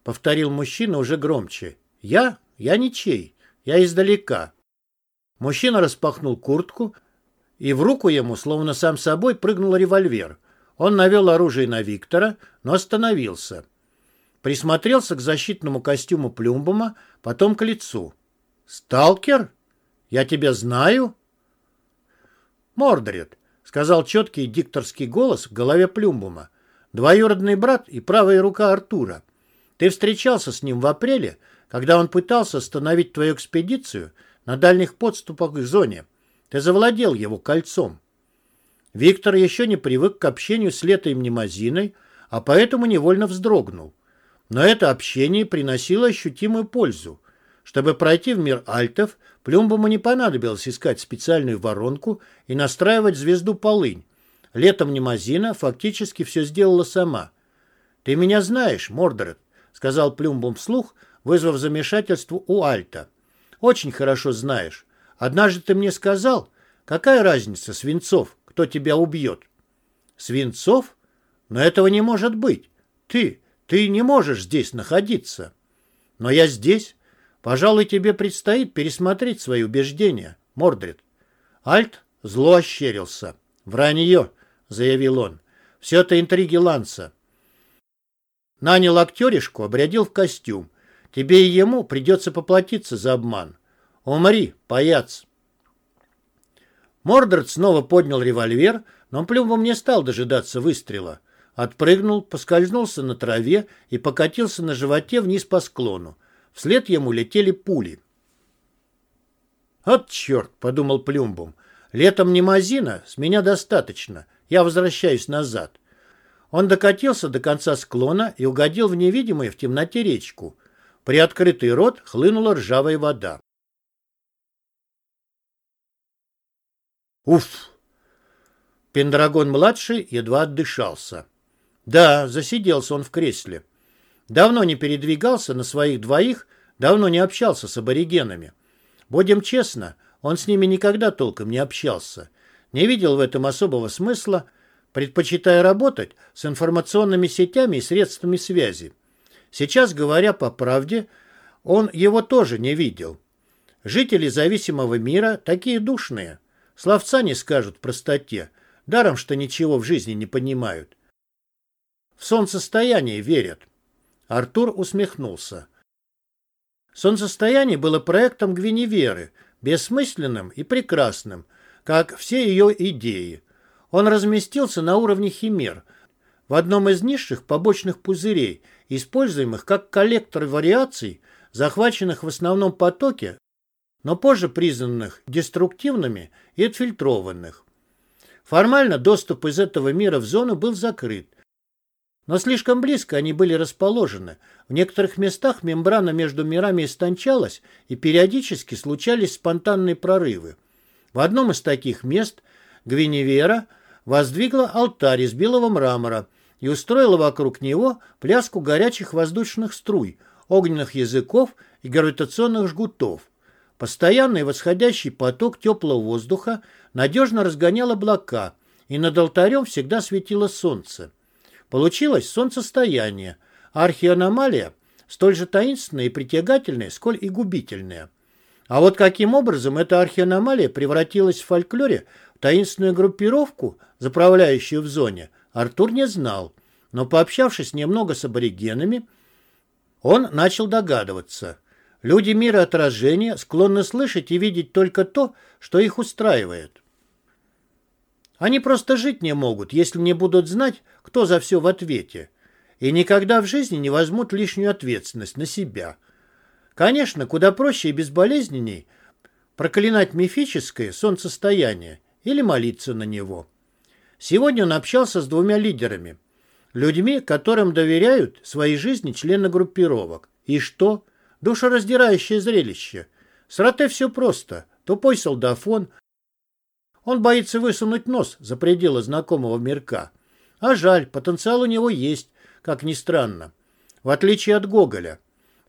Повторил мужчина уже громче. Я? Я ничей. Я издалека. Мужчина распахнул куртку, и в руку ему, словно сам собой, прыгнул револьвер. Он навел оружие на Виктора, но остановился. Присмотрелся к защитному костюму Плюмбома, потом к лицу. «Сталкер? Я тебя знаю?» «Мордред, сказал четкий дикторский голос в голове Плюмбума. «Двоюродный брат и правая рука Артура. Ты встречался с ним в апреле, когда он пытался остановить твою экспедицию на дальних подступах к зоне. Ты завладел его кольцом». Виктор еще не привык к общению с Летой Мнемозиной, а поэтому невольно вздрогнул. Но это общение приносило ощутимую пользу. Чтобы пройти в мир альтов, Плюмбому не понадобилось искать специальную воронку и настраивать звезду полынь. Летом Немазина фактически все сделала сама. «Ты меня знаешь, Мордорет», — сказал Плюмбум вслух, вызвав замешательство у Альта. «Очень хорошо знаешь. Однажды ты мне сказал, какая разница, Свинцов, кто тебя убьет?» «Свинцов? Но этого не может быть. Ты, ты не можешь здесь находиться». «Но я здесь. Пожалуй, тебе предстоит пересмотреть свои убеждения, Мордрид. Альт зло ощерился. «Вранье», — заявил он. «Все это интриги Ланса. Нанял актеришку, обрядил в костюм. Тебе и ему придется поплатиться за обман. Умри, паяц». Мордред снова поднял револьвер, но Плюмбом не стал дожидаться выстрела. Отпрыгнул, поскользнулся на траве и покатился на животе вниз по склону. Вслед ему летели пули. «От черт!» — подумал Плюмбум. «Летом не мазина, с меня достаточно. Я возвращаюсь назад». Он докатился до конца склона и угодил в невидимую в темноте речку. При открытый рот хлынула ржавая вода. Уф! Пендрагон-младший едва отдышался. Да, засиделся он в кресле. Давно не передвигался на своих двоих, давно не общался с аборигенами. Будем честно, он с ними никогда толком не общался. Не видел в этом особого смысла, предпочитая работать с информационными сетями и средствами связи. Сейчас, говоря по правде, он его тоже не видел. Жители зависимого мира такие душные. Словца не скажут в простоте, даром, что ничего в жизни не понимают. В солнцестояние верят. Артур усмехнулся. Солнцестояние было проектом Гвиневеры, бессмысленным и прекрасным, как все ее идеи. Он разместился на уровне химер, в одном из низших побочных пузырей, используемых как коллектор вариаций, захваченных в основном потоке, но позже признанных деструктивными и отфильтрованных. Формально доступ из этого мира в зону был закрыт, но слишком близко они были расположены. В некоторых местах мембрана между мирами истончалась, и периодически случались спонтанные прорывы. В одном из таких мест Гвиневера воздвигла алтарь из белого мрамора и устроила вокруг него пляску горячих воздушных струй, огненных языков и гравитационных жгутов. Постоянный восходящий поток теплого воздуха надежно разгонял облака, и над алтарем всегда светило солнце. Получилось солнцестояние, архианомалия столь же таинственная и притягательная, сколь и губительная. А вот каким образом эта архианомалия превратилась в фольклоре в таинственную группировку, заправляющую в зоне, Артур не знал, но пообщавшись немного с аборигенами, он начал догадываться. Люди мира отражения склонны слышать и видеть только то, что их устраивает. Они просто жить не могут, если не будут знать, кто за все в ответе. И никогда в жизни не возьмут лишнюю ответственность на себя. Конечно, куда проще и безболезненней проклинать мифическое солнцестояние или молиться на него. Сегодня он общался с двумя лидерами. Людьми, которым доверяют своей жизни члены группировок. И что? Душераздирающее зрелище. С Роте все просто. Тупой солдафон, он боится высунуть нос за пределы знакомого мирка. А жаль, потенциал у него есть, как ни странно. В отличие от Гоголя.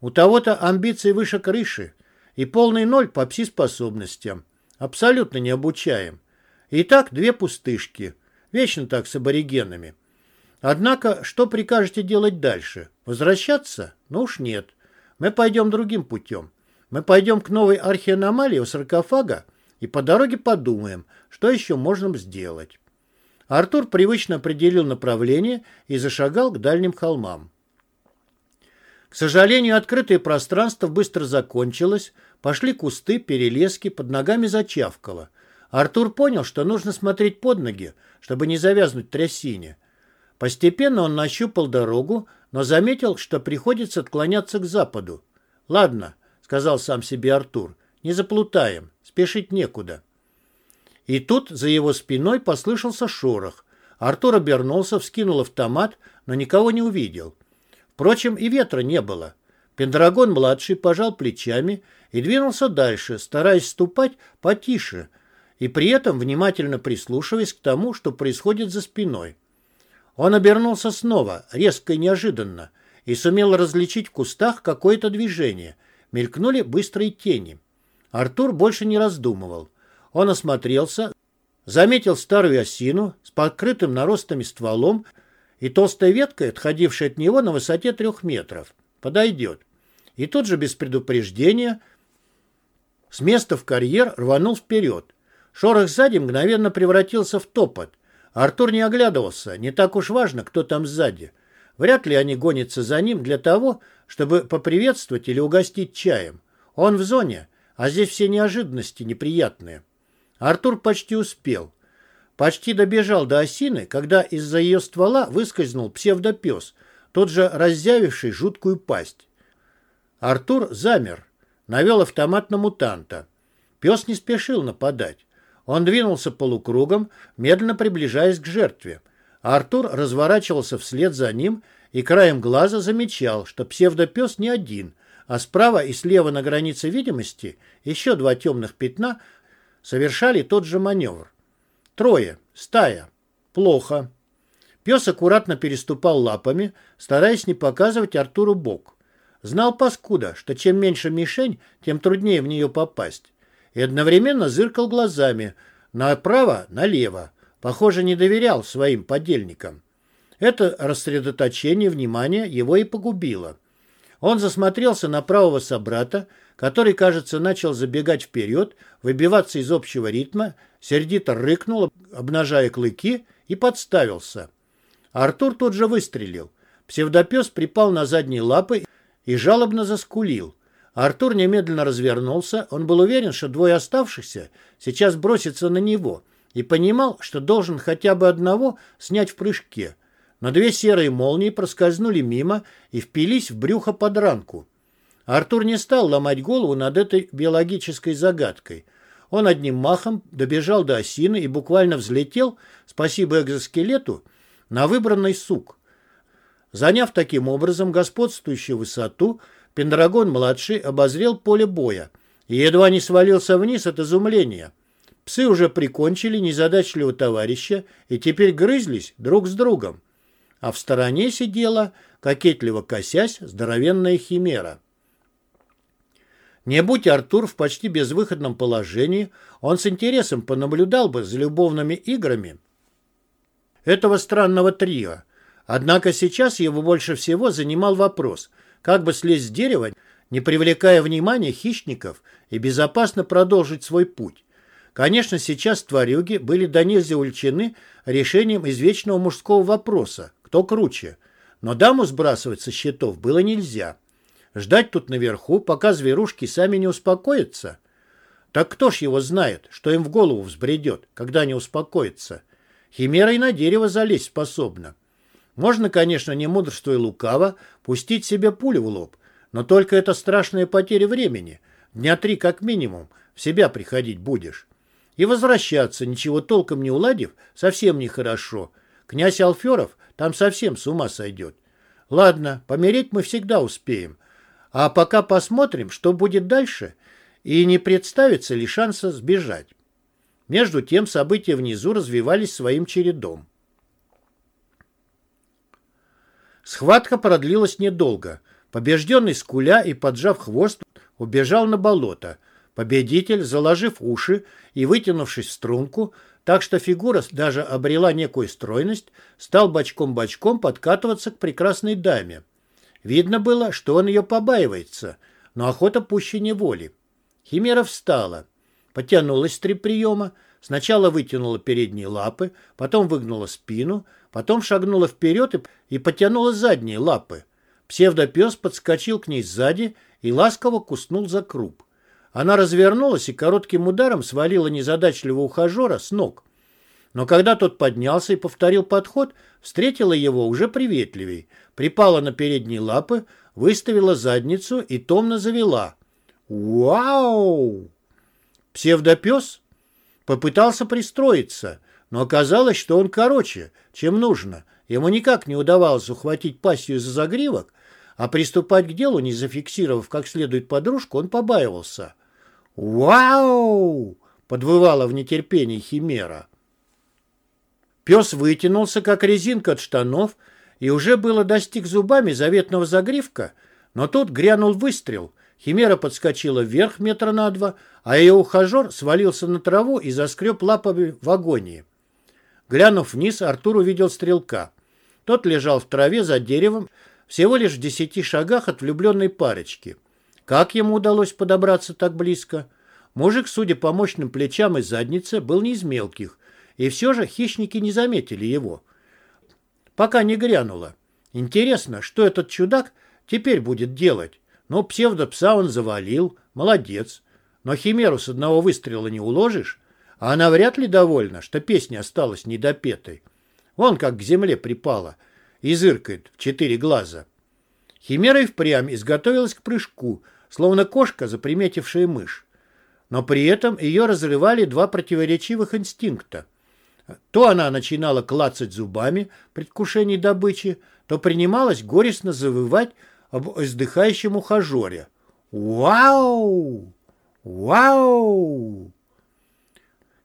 У того-то амбиции выше крыши и полный ноль по пси-способностям. Абсолютно не обучаем. Итак, две пустышки. Вечно так с аборигенами. Однако, что прикажете делать дальше? Возвращаться? Ну уж нет. Мы пойдем другим путем. Мы пойдем к новой архианомалии у саркофага, и по дороге подумаем, что еще можно сделать. Артур привычно определил направление и зашагал к дальним холмам. К сожалению, открытое пространство быстро закончилось, пошли кусты, перелески, под ногами зачавкало. Артур понял, что нужно смотреть под ноги, чтобы не завязнуть трясине. Постепенно он нащупал дорогу, но заметил, что приходится отклоняться к западу. «Ладно», — сказал сам себе Артур, — «не заплутаем». Спешить некуда. И тут за его спиной послышался шорох. Артур обернулся, вскинул автомат, но никого не увидел. Впрочем, и ветра не было. Пендрагон-младший пожал плечами и двинулся дальше, стараясь ступать потише и при этом внимательно прислушиваясь к тому, что происходит за спиной. Он обернулся снова, резко и неожиданно, и сумел различить в кустах какое-то движение. Мелькнули быстрые тени. Артур больше не раздумывал. Он осмотрелся, заметил старую осину с покрытым наростами стволом и толстой веткой, отходившей от него на высоте трех метров. Подойдет. И тут же без предупреждения с места в карьер рванул вперед. Шорох сзади мгновенно превратился в топот. Артур не оглядывался, не так уж важно, кто там сзади. Вряд ли они гонятся за ним для того, чтобы поприветствовать или угостить чаем. Он в зоне, а здесь все неожиданности неприятные. Артур почти успел. Почти добежал до осины, когда из-за ее ствола выскользнул псевдопес, тот же разъявивший жуткую пасть. Артур замер, навел автомат на мутанта. Пес не спешил нападать. Он двинулся полукругом, медленно приближаясь к жертве. Артур разворачивался вслед за ним и краем глаза замечал, что псевдопес не один — а справа и слева на границе видимости еще два темных пятна совершали тот же маневр. Трое. Стая. Плохо. Пес аккуратно переступал лапами, стараясь не показывать Артуру бок. Знал паскуда, что чем меньше мишень, тем труднее в нее попасть. И одновременно зыркал глазами направо, налево. Похоже, не доверял своим подельникам. Это рассредоточение внимания его и погубило. Он засмотрелся на правого собрата, который, кажется, начал забегать вперед, выбиваться из общего ритма, сердито рыкнул, обнажая клыки, и подставился. Артур тут же выстрелил. Псевдопес припал на задние лапы и жалобно заскулил. Артур немедленно развернулся, он был уверен, что двое оставшихся сейчас бросятся на него, и понимал, что должен хотя бы одного снять в прыжке. Но две серые молнии проскользнули мимо и впились в брюхо подранку. Артур не стал ломать голову над этой биологической загадкой. Он одним махом добежал до осины и буквально взлетел, спасибо экзоскелету, на выбранный сук. Заняв таким образом господствующую высоту, Пендрагон-младший обозрел поле боя и едва не свалился вниз от изумления. Псы уже прикончили незадачливого товарища и теперь грызлись друг с другом. А в стороне сидела, кокетливо косясь, здоровенная химера. Не будь Артур в почти безвыходном положении, он с интересом понаблюдал бы за любовными играми этого странного трио. Однако сейчас его больше всего занимал вопрос, как бы слезть с дерева, не привлекая внимания хищников и безопасно продолжить свой путь. Конечно, сейчас тварюги были до нельзя увлечены решением извечного мужского вопроса «кто круче?», но даму сбрасывать со счетов было нельзя. Ждать тут наверху, пока зверушки сами не успокоятся? Так кто ж его знает, что им в голову взбредет, когда не успокоится? Химера и на дерево залезть способна. Можно, конечно, не мудрствуя лукаво, пустить себе пулю в лоб, но только это страшная потеря времени. Дня три как минимум в себя приходить будешь. И возвращаться, ничего толком не уладив, совсем нехорошо. Князь Алферов там совсем с ума сойдет. Ладно, помереть мы всегда успеем, а пока посмотрим, что будет дальше, и не представится ли шанса сбежать. Между тем события внизу развивались своим чередом. Схватка продлилась недолго. Побежденный скуля и поджав хвост убежал на болото. Победитель, заложив уши и вытянувшись в струнку, так что фигура даже обрела некую стройность, стал бочком-бочком подкатываться к прекрасной даме. Видно было, что он ее побаивается, но охота пуще неволи. Химера встала, потянулась три приема, сначала вытянула передние лапы, потом выгнула спину, потом шагнула вперед и, и потянула задние лапы. Псевдопес подскочил к ней сзади и ласково куснул за круп. Она развернулась и коротким ударом свалила незадачливого ухажера с ног. Но когда тот поднялся и повторил подход, встретила его уже приветливей, припала на передние лапы, выставила задницу и томно завела. «Вау!» Псевдопес попытался пристроиться, но оказалось, что он короче, чем нужно. Ему никак не удавалось ухватить пастью за загривок, а приступать к делу, не зафиксировав как следует подружку, он побаивался. «Вау!» — подвывала в нетерпении химера. Пес вытянулся, как резинка от штанов, и уже было достиг зубами заветного загривка, но тут грянул выстрел. Химера подскочила вверх метра на два, а ее ухажер свалился на траву и заскреб лапами в агонии. Глянув вниз, Артур увидел стрелка. Тот лежал в траве за деревом, всего лишь в десяти шагах от влюбленной парочки. Как ему удалось подобраться так близко? Мужик, судя по мощным плечам и заднице, был не из мелких, и все же хищники не заметили его. Пока не грянуло. Интересно, что этот чудак теперь будет делать? Ну, псевдопса он завалил, молодец. Но химеру с одного выстрела не уложишь, а она вряд ли довольна, что песня осталась недопетой. Вон как к земле припала и зыркает в четыре глаза. Химера и впрямь изготовилась к прыжку, словно кошка, заприметившая мышь. Но при этом ее разрывали два противоречивых инстинкта. То она начинала клацать зубами предвкушении добычи, то принималась горестно завывать об издыхающем ухажере. «Вау! Вау!»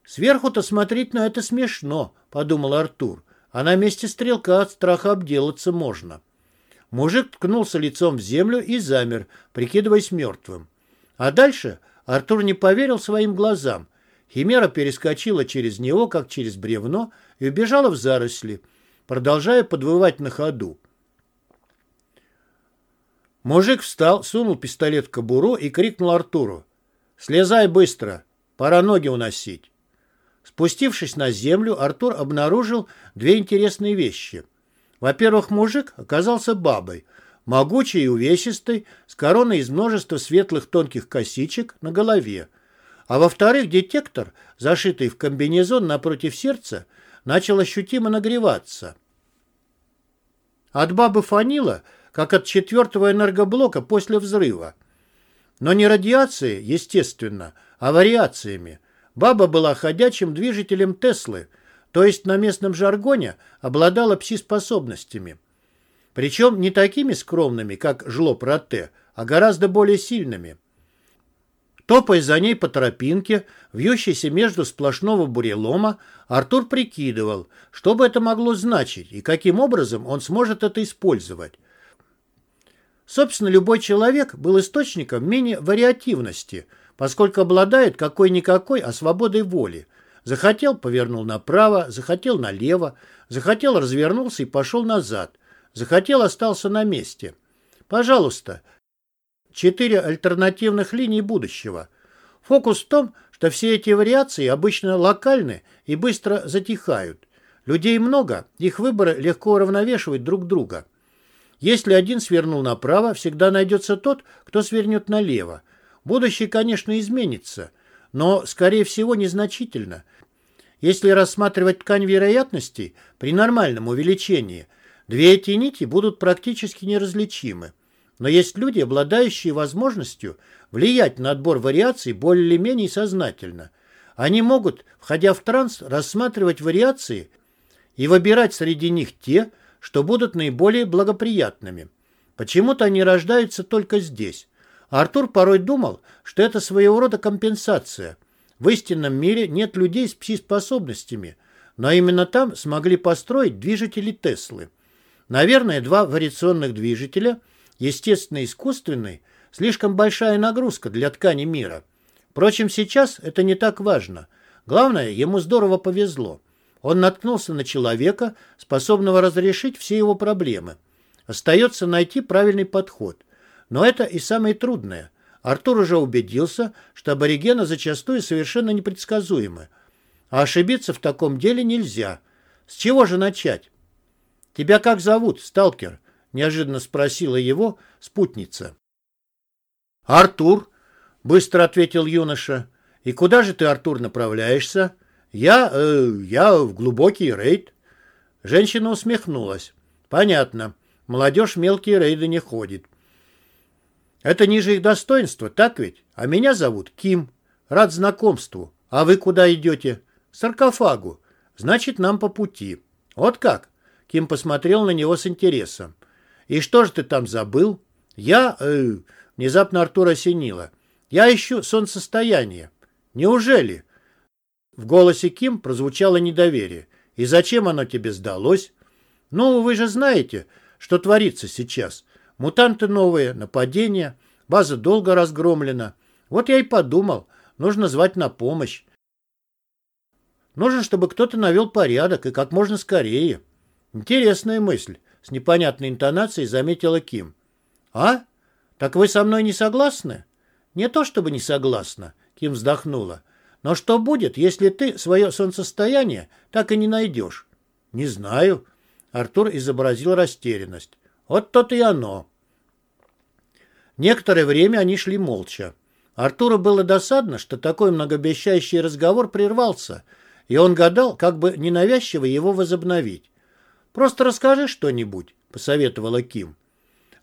«Сверху-то смотреть на это смешно», — подумал Артур, «а на месте стрелка от страха обделаться можно». Мужик ткнулся лицом в землю и замер, прикидываясь мертвым. А дальше Артур не поверил своим глазам. Химера перескочила через него, как через бревно, и убежала в заросли, продолжая подвывать на ходу. Мужик встал, сунул пистолет в кобуру и крикнул Артуру. «Слезай быстро! Пора ноги уносить!» Спустившись на землю, Артур обнаружил две интересные вещи. Во-первых, мужик оказался бабой. могучий и увесистый, с короной из множества светлых тонких косичек на голове. А во-вторых, детектор, зашитый в комбинезон напротив сердца, начал ощутимо нагреваться. От бабы фанило, как от четвертого энергоблока после взрыва. Но не радиацией, естественно, а вариациями. Баба была ходячим движителем Теслы, то есть на местном жаргоне обладала пси-способностями. Причем не такими скромными, как жлоб Ротте, а гораздо более сильными. Топая за ней по тропинке, вьющейся между сплошного бурелома, Артур прикидывал, что бы это могло значить и каким образом он сможет это использовать. Собственно, любой человек был источником менее вариативности, поскольку обладает какой-никакой, а свободой воли. Захотел – повернул направо, захотел – налево, захотел – развернулся и пошел назад, захотел – остался на месте. Пожалуйста, четыре альтернативных линии будущего. Фокус в том, что все эти вариации обычно локальны и быстро затихают. Людей много, их выборы легко уравновешивают друг друга. Если один свернул направо, всегда найдется тот, кто свернет налево. Будущее, конечно, изменится, но, скорее всего, незначительно. Если рассматривать ткань вероятностей при нормальном увеличении, две эти нити будут практически неразличимы. Но есть люди, обладающие возможностью влиять на отбор вариаций более или менее сознательно. Они могут, входя в транс, рассматривать вариации и выбирать среди них те, что будут наиболее благоприятными. Почему-то они рождаются только здесь. Артур порой думал, что это своего рода компенсация. В истинном мире нет людей с пси-способностями, но именно там смогли построить движители Теслы. Наверное, два вариационных движителя, естественно искусственный, слишком большая нагрузка для ткани мира. Впрочем, сейчас это не так важно. Главное, ему здорово повезло. Он наткнулся на человека, способного разрешить все его проблемы. Остается найти правильный подход. Но это и самое трудное. Артур уже убедился, что аборигены зачастую совершенно непредсказуемы. А ошибиться в таком деле нельзя. С чего же начать? «Тебя как зовут, сталкер?» – неожиданно спросила его спутница. «Артур», – быстро ответил юноша. «И куда же ты, Артур, направляешься?» «Я... Э, я в глубокий рейд». Женщина усмехнулась. «Понятно. Молодежь мелкие рейды не ходит. Это ниже их достоинства, так ведь? А меня зовут Ким. Рад знакомству. А вы куда идете? Саркофагу. Значит, нам по пути. Вот как?» Ким посмотрел на него с интересом. «И что же ты там забыл?» «Я...» э, Внезапно Артур осенило. «Я ищу солнцестояние». «Неужели?» В голосе Ким прозвучало недоверие. «И зачем оно тебе сдалось?» «Ну, вы же знаете, что творится сейчас. Мутанты новые, нападения, база долго разгромлена. Вот я и подумал, нужно звать на помощь. Нужно, чтобы кто-то навел порядок и как можно скорее». «Интересная мысль», — с непонятной интонацией заметила Ким. «А? Так вы со мной не согласны?» «Не то чтобы не согласна», — Ким вздохнула. Но что будет, если ты свое солнцестояние так и не найдешь? Не знаю. Артур изобразил растерянность. Вот то-то и оно. Некоторое время они шли молча. Артуру было досадно, что такой многообещающий разговор прервался, и он гадал, как бы ненавязчиво его возобновить. «Просто расскажи что-нибудь», — посоветовала Ким.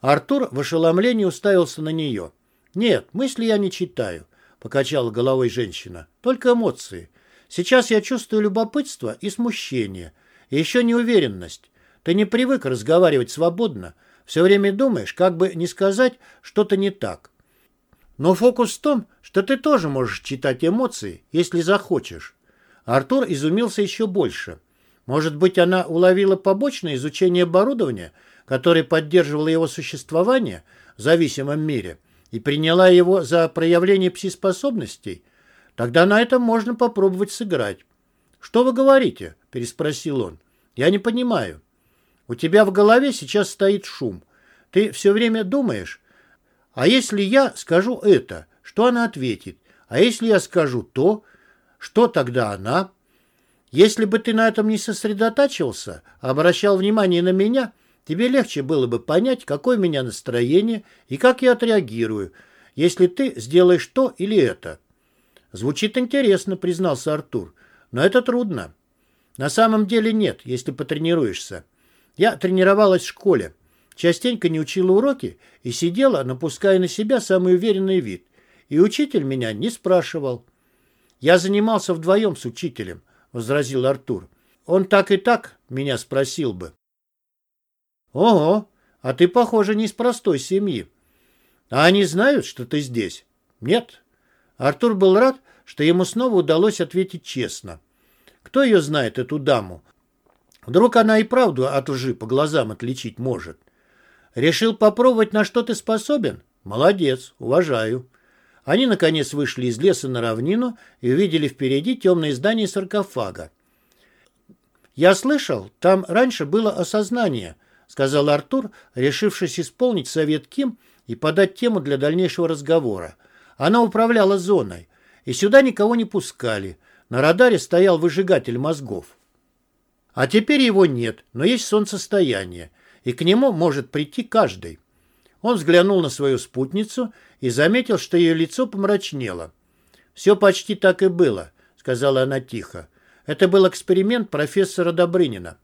Артур в ошеломлении уставился на нее. «Нет, мысли я не читаю. — покачала головой женщина. «Только эмоции. Сейчас я чувствую любопытство и смущение, и еще неуверенность. Ты не привык разговаривать свободно, все время думаешь, как бы не сказать что-то не так. Но фокус в том, что ты тоже можешь читать эмоции, если захочешь». Артур изумился еще больше. Может быть, она уловила побочное изучение оборудования, которое поддерживало его существование в зависимом мире – и приняла его за проявление пси-способностей, тогда на этом можно попробовать сыграть. «Что вы говорите?» – переспросил он. «Я не понимаю. У тебя в голове сейчас стоит шум. Ты все время думаешь, а если я скажу это, что она ответит? А если я скажу то, что тогда она? Если бы ты на этом не сосредотачивался, а обращал внимание на меня, Тебе легче было бы понять, какое у меня настроение и как я отреагирую, если ты сделаешь то или это. Звучит интересно, признался Артур, но это трудно. На самом деле нет, если потренируешься. Я тренировалась в школе, частенько не учила уроки и сидела, напуская на себя самый уверенный вид. И учитель меня не спрашивал. Я занимался вдвоем с учителем, возразил Артур. Он так и так меня спросил бы. Ого, а ты, похоже, не из простой семьи. А они знают, что ты здесь? Нет. Артур был рад, что ему снова удалось ответить честно. Кто ее знает, эту даму? Вдруг она и правду от лжи по глазам отличить может. Решил попробовать, на что ты способен? Молодец, уважаю. Они, наконец, вышли из леса на равнину и увидели впереди темное здание саркофага. «Я слышал, там раньше было осознание», — сказал Артур, решившись исполнить совет Ким и подать тему для дальнейшего разговора. Она управляла зоной, и сюда никого не пускали. На радаре стоял выжигатель мозгов. А теперь его нет, но есть солнцестояние, и к нему может прийти каждый. Он взглянул на свою спутницу и заметил, что ее лицо помрачнело. «Все почти так и было», — сказала она тихо. «Это был эксперимент профессора Добрынина.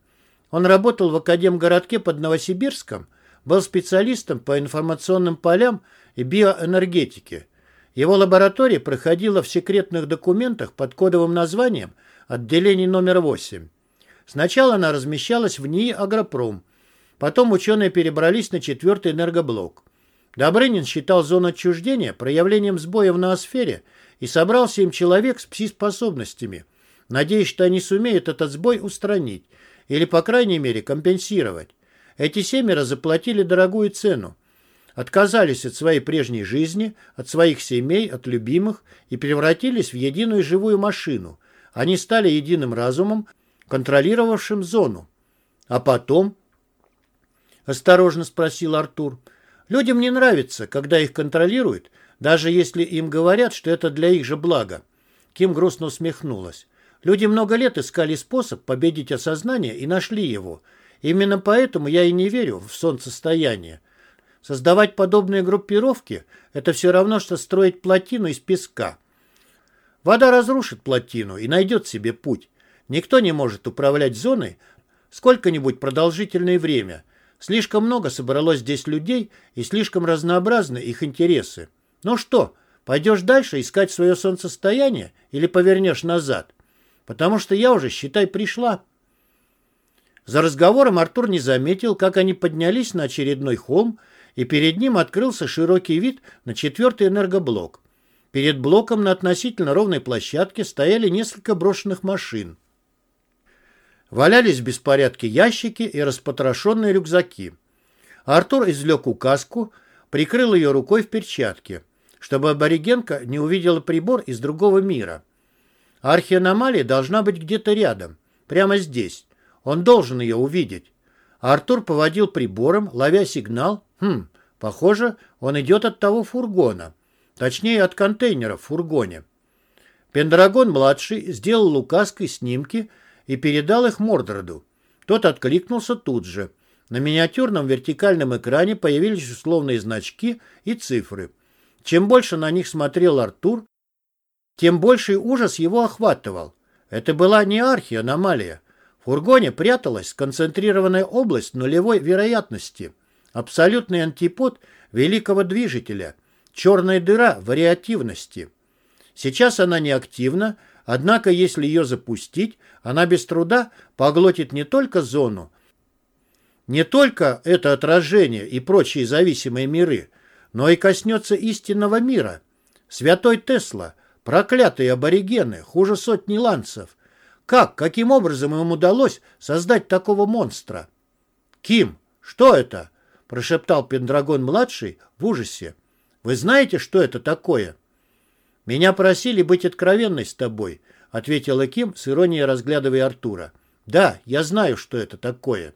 Он работал в Академгородке под Новосибирском, был специалистом по информационным полям и биоэнергетике. Его лаборатория проходила в секретных документах под кодовым названием «Отделение номер 8». Сначала она размещалась в НИИ «Агропром», потом ученые перебрались на четвертый энергоблок. Добрынин считал зону отчуждения проявлением сбоя в ноосфере и собрал семь человек с пси-способностями, надеясь, что они сумеют этот сбой устранить или, по крайней мере, компенсировать. Эти семеро заплатили дорогую цену. Отказались от своей прежней жизни, от своих семей, от любимых и превратились в единую живую машину. Они стали единым разумом, контролировавшим зону. А потом... Осторожно спросил Артур. Людям не нравится, когда их контролируют, даже если им говорят, что это для их же блага. Ким грустно усмехнулась. Люди много лет искали способ победить осознание и нашли его. Именно поэтому я и не верю в солнцестояние. Создавать подобные группировки – это все равно, что строить плотину из песка. Вода разрушит плотину и найдет себе путь. Никто не может управлять зоной сколько-нибудь продолжительное время. Слишком много собралось здесь людей и слишком разнообразны их интересы. Ну что, пойдешь дальше искать свое солнцестояние или повернешь назад? потому что я уже, считай, пришла. За разговором Артур не заметил, как они поднялись на очередной холм, и перед ним открылся широкий вид на четвертый энергоблок. Перед блоком на относительно ровной площадке стояли несколько брошенных машин. Валялись в беспорядке ящики и распотрошенные рюкзаки. Артур извлек указку, прикрыл ее рукой в перчатке, чтобы аборигенка не увидела прибор из другого мира. Архианомалия должна быть где-то рядом, прямо здесь. Он должен ее увидеть. Артур поводил прибором, ловя сигнал. Хм, похоже, он идет от того фургона. Точнее, от контейнера в фургоне. Пендрагон-младший сделал указкой снимки и передал их Мордроду. Тот откликнулся тут же. На миниатюрном вертикальном экране появились условные значки и цифры. Чем больше на них смотрел Артур, тем больший ужас его охватывал. Это была не архианомалия. В фургоне пряталась сконцентрированная область нулевой вероятности, абсолютный антипод великого движителя, черная дыра вариативности. Сейчас она неактивна, однако если ее запустить, она без труда поглотит не только зону, не только это отражение и прочие зависимые миры, но и коснется истинного мира. Святой Тесла – Проклятые аборигены, хуже сотни ланцев. Как, каким образом им удалось создать такого монстра? «Ким, что это?» – прошептал Пендрагон-младший в ужасе. «Вы знаете, что это такое?» «Меня просили быть откровенной с тобой», – ответила Ким с иронией разглядывая Артура. «Да, я знаю, что это такое».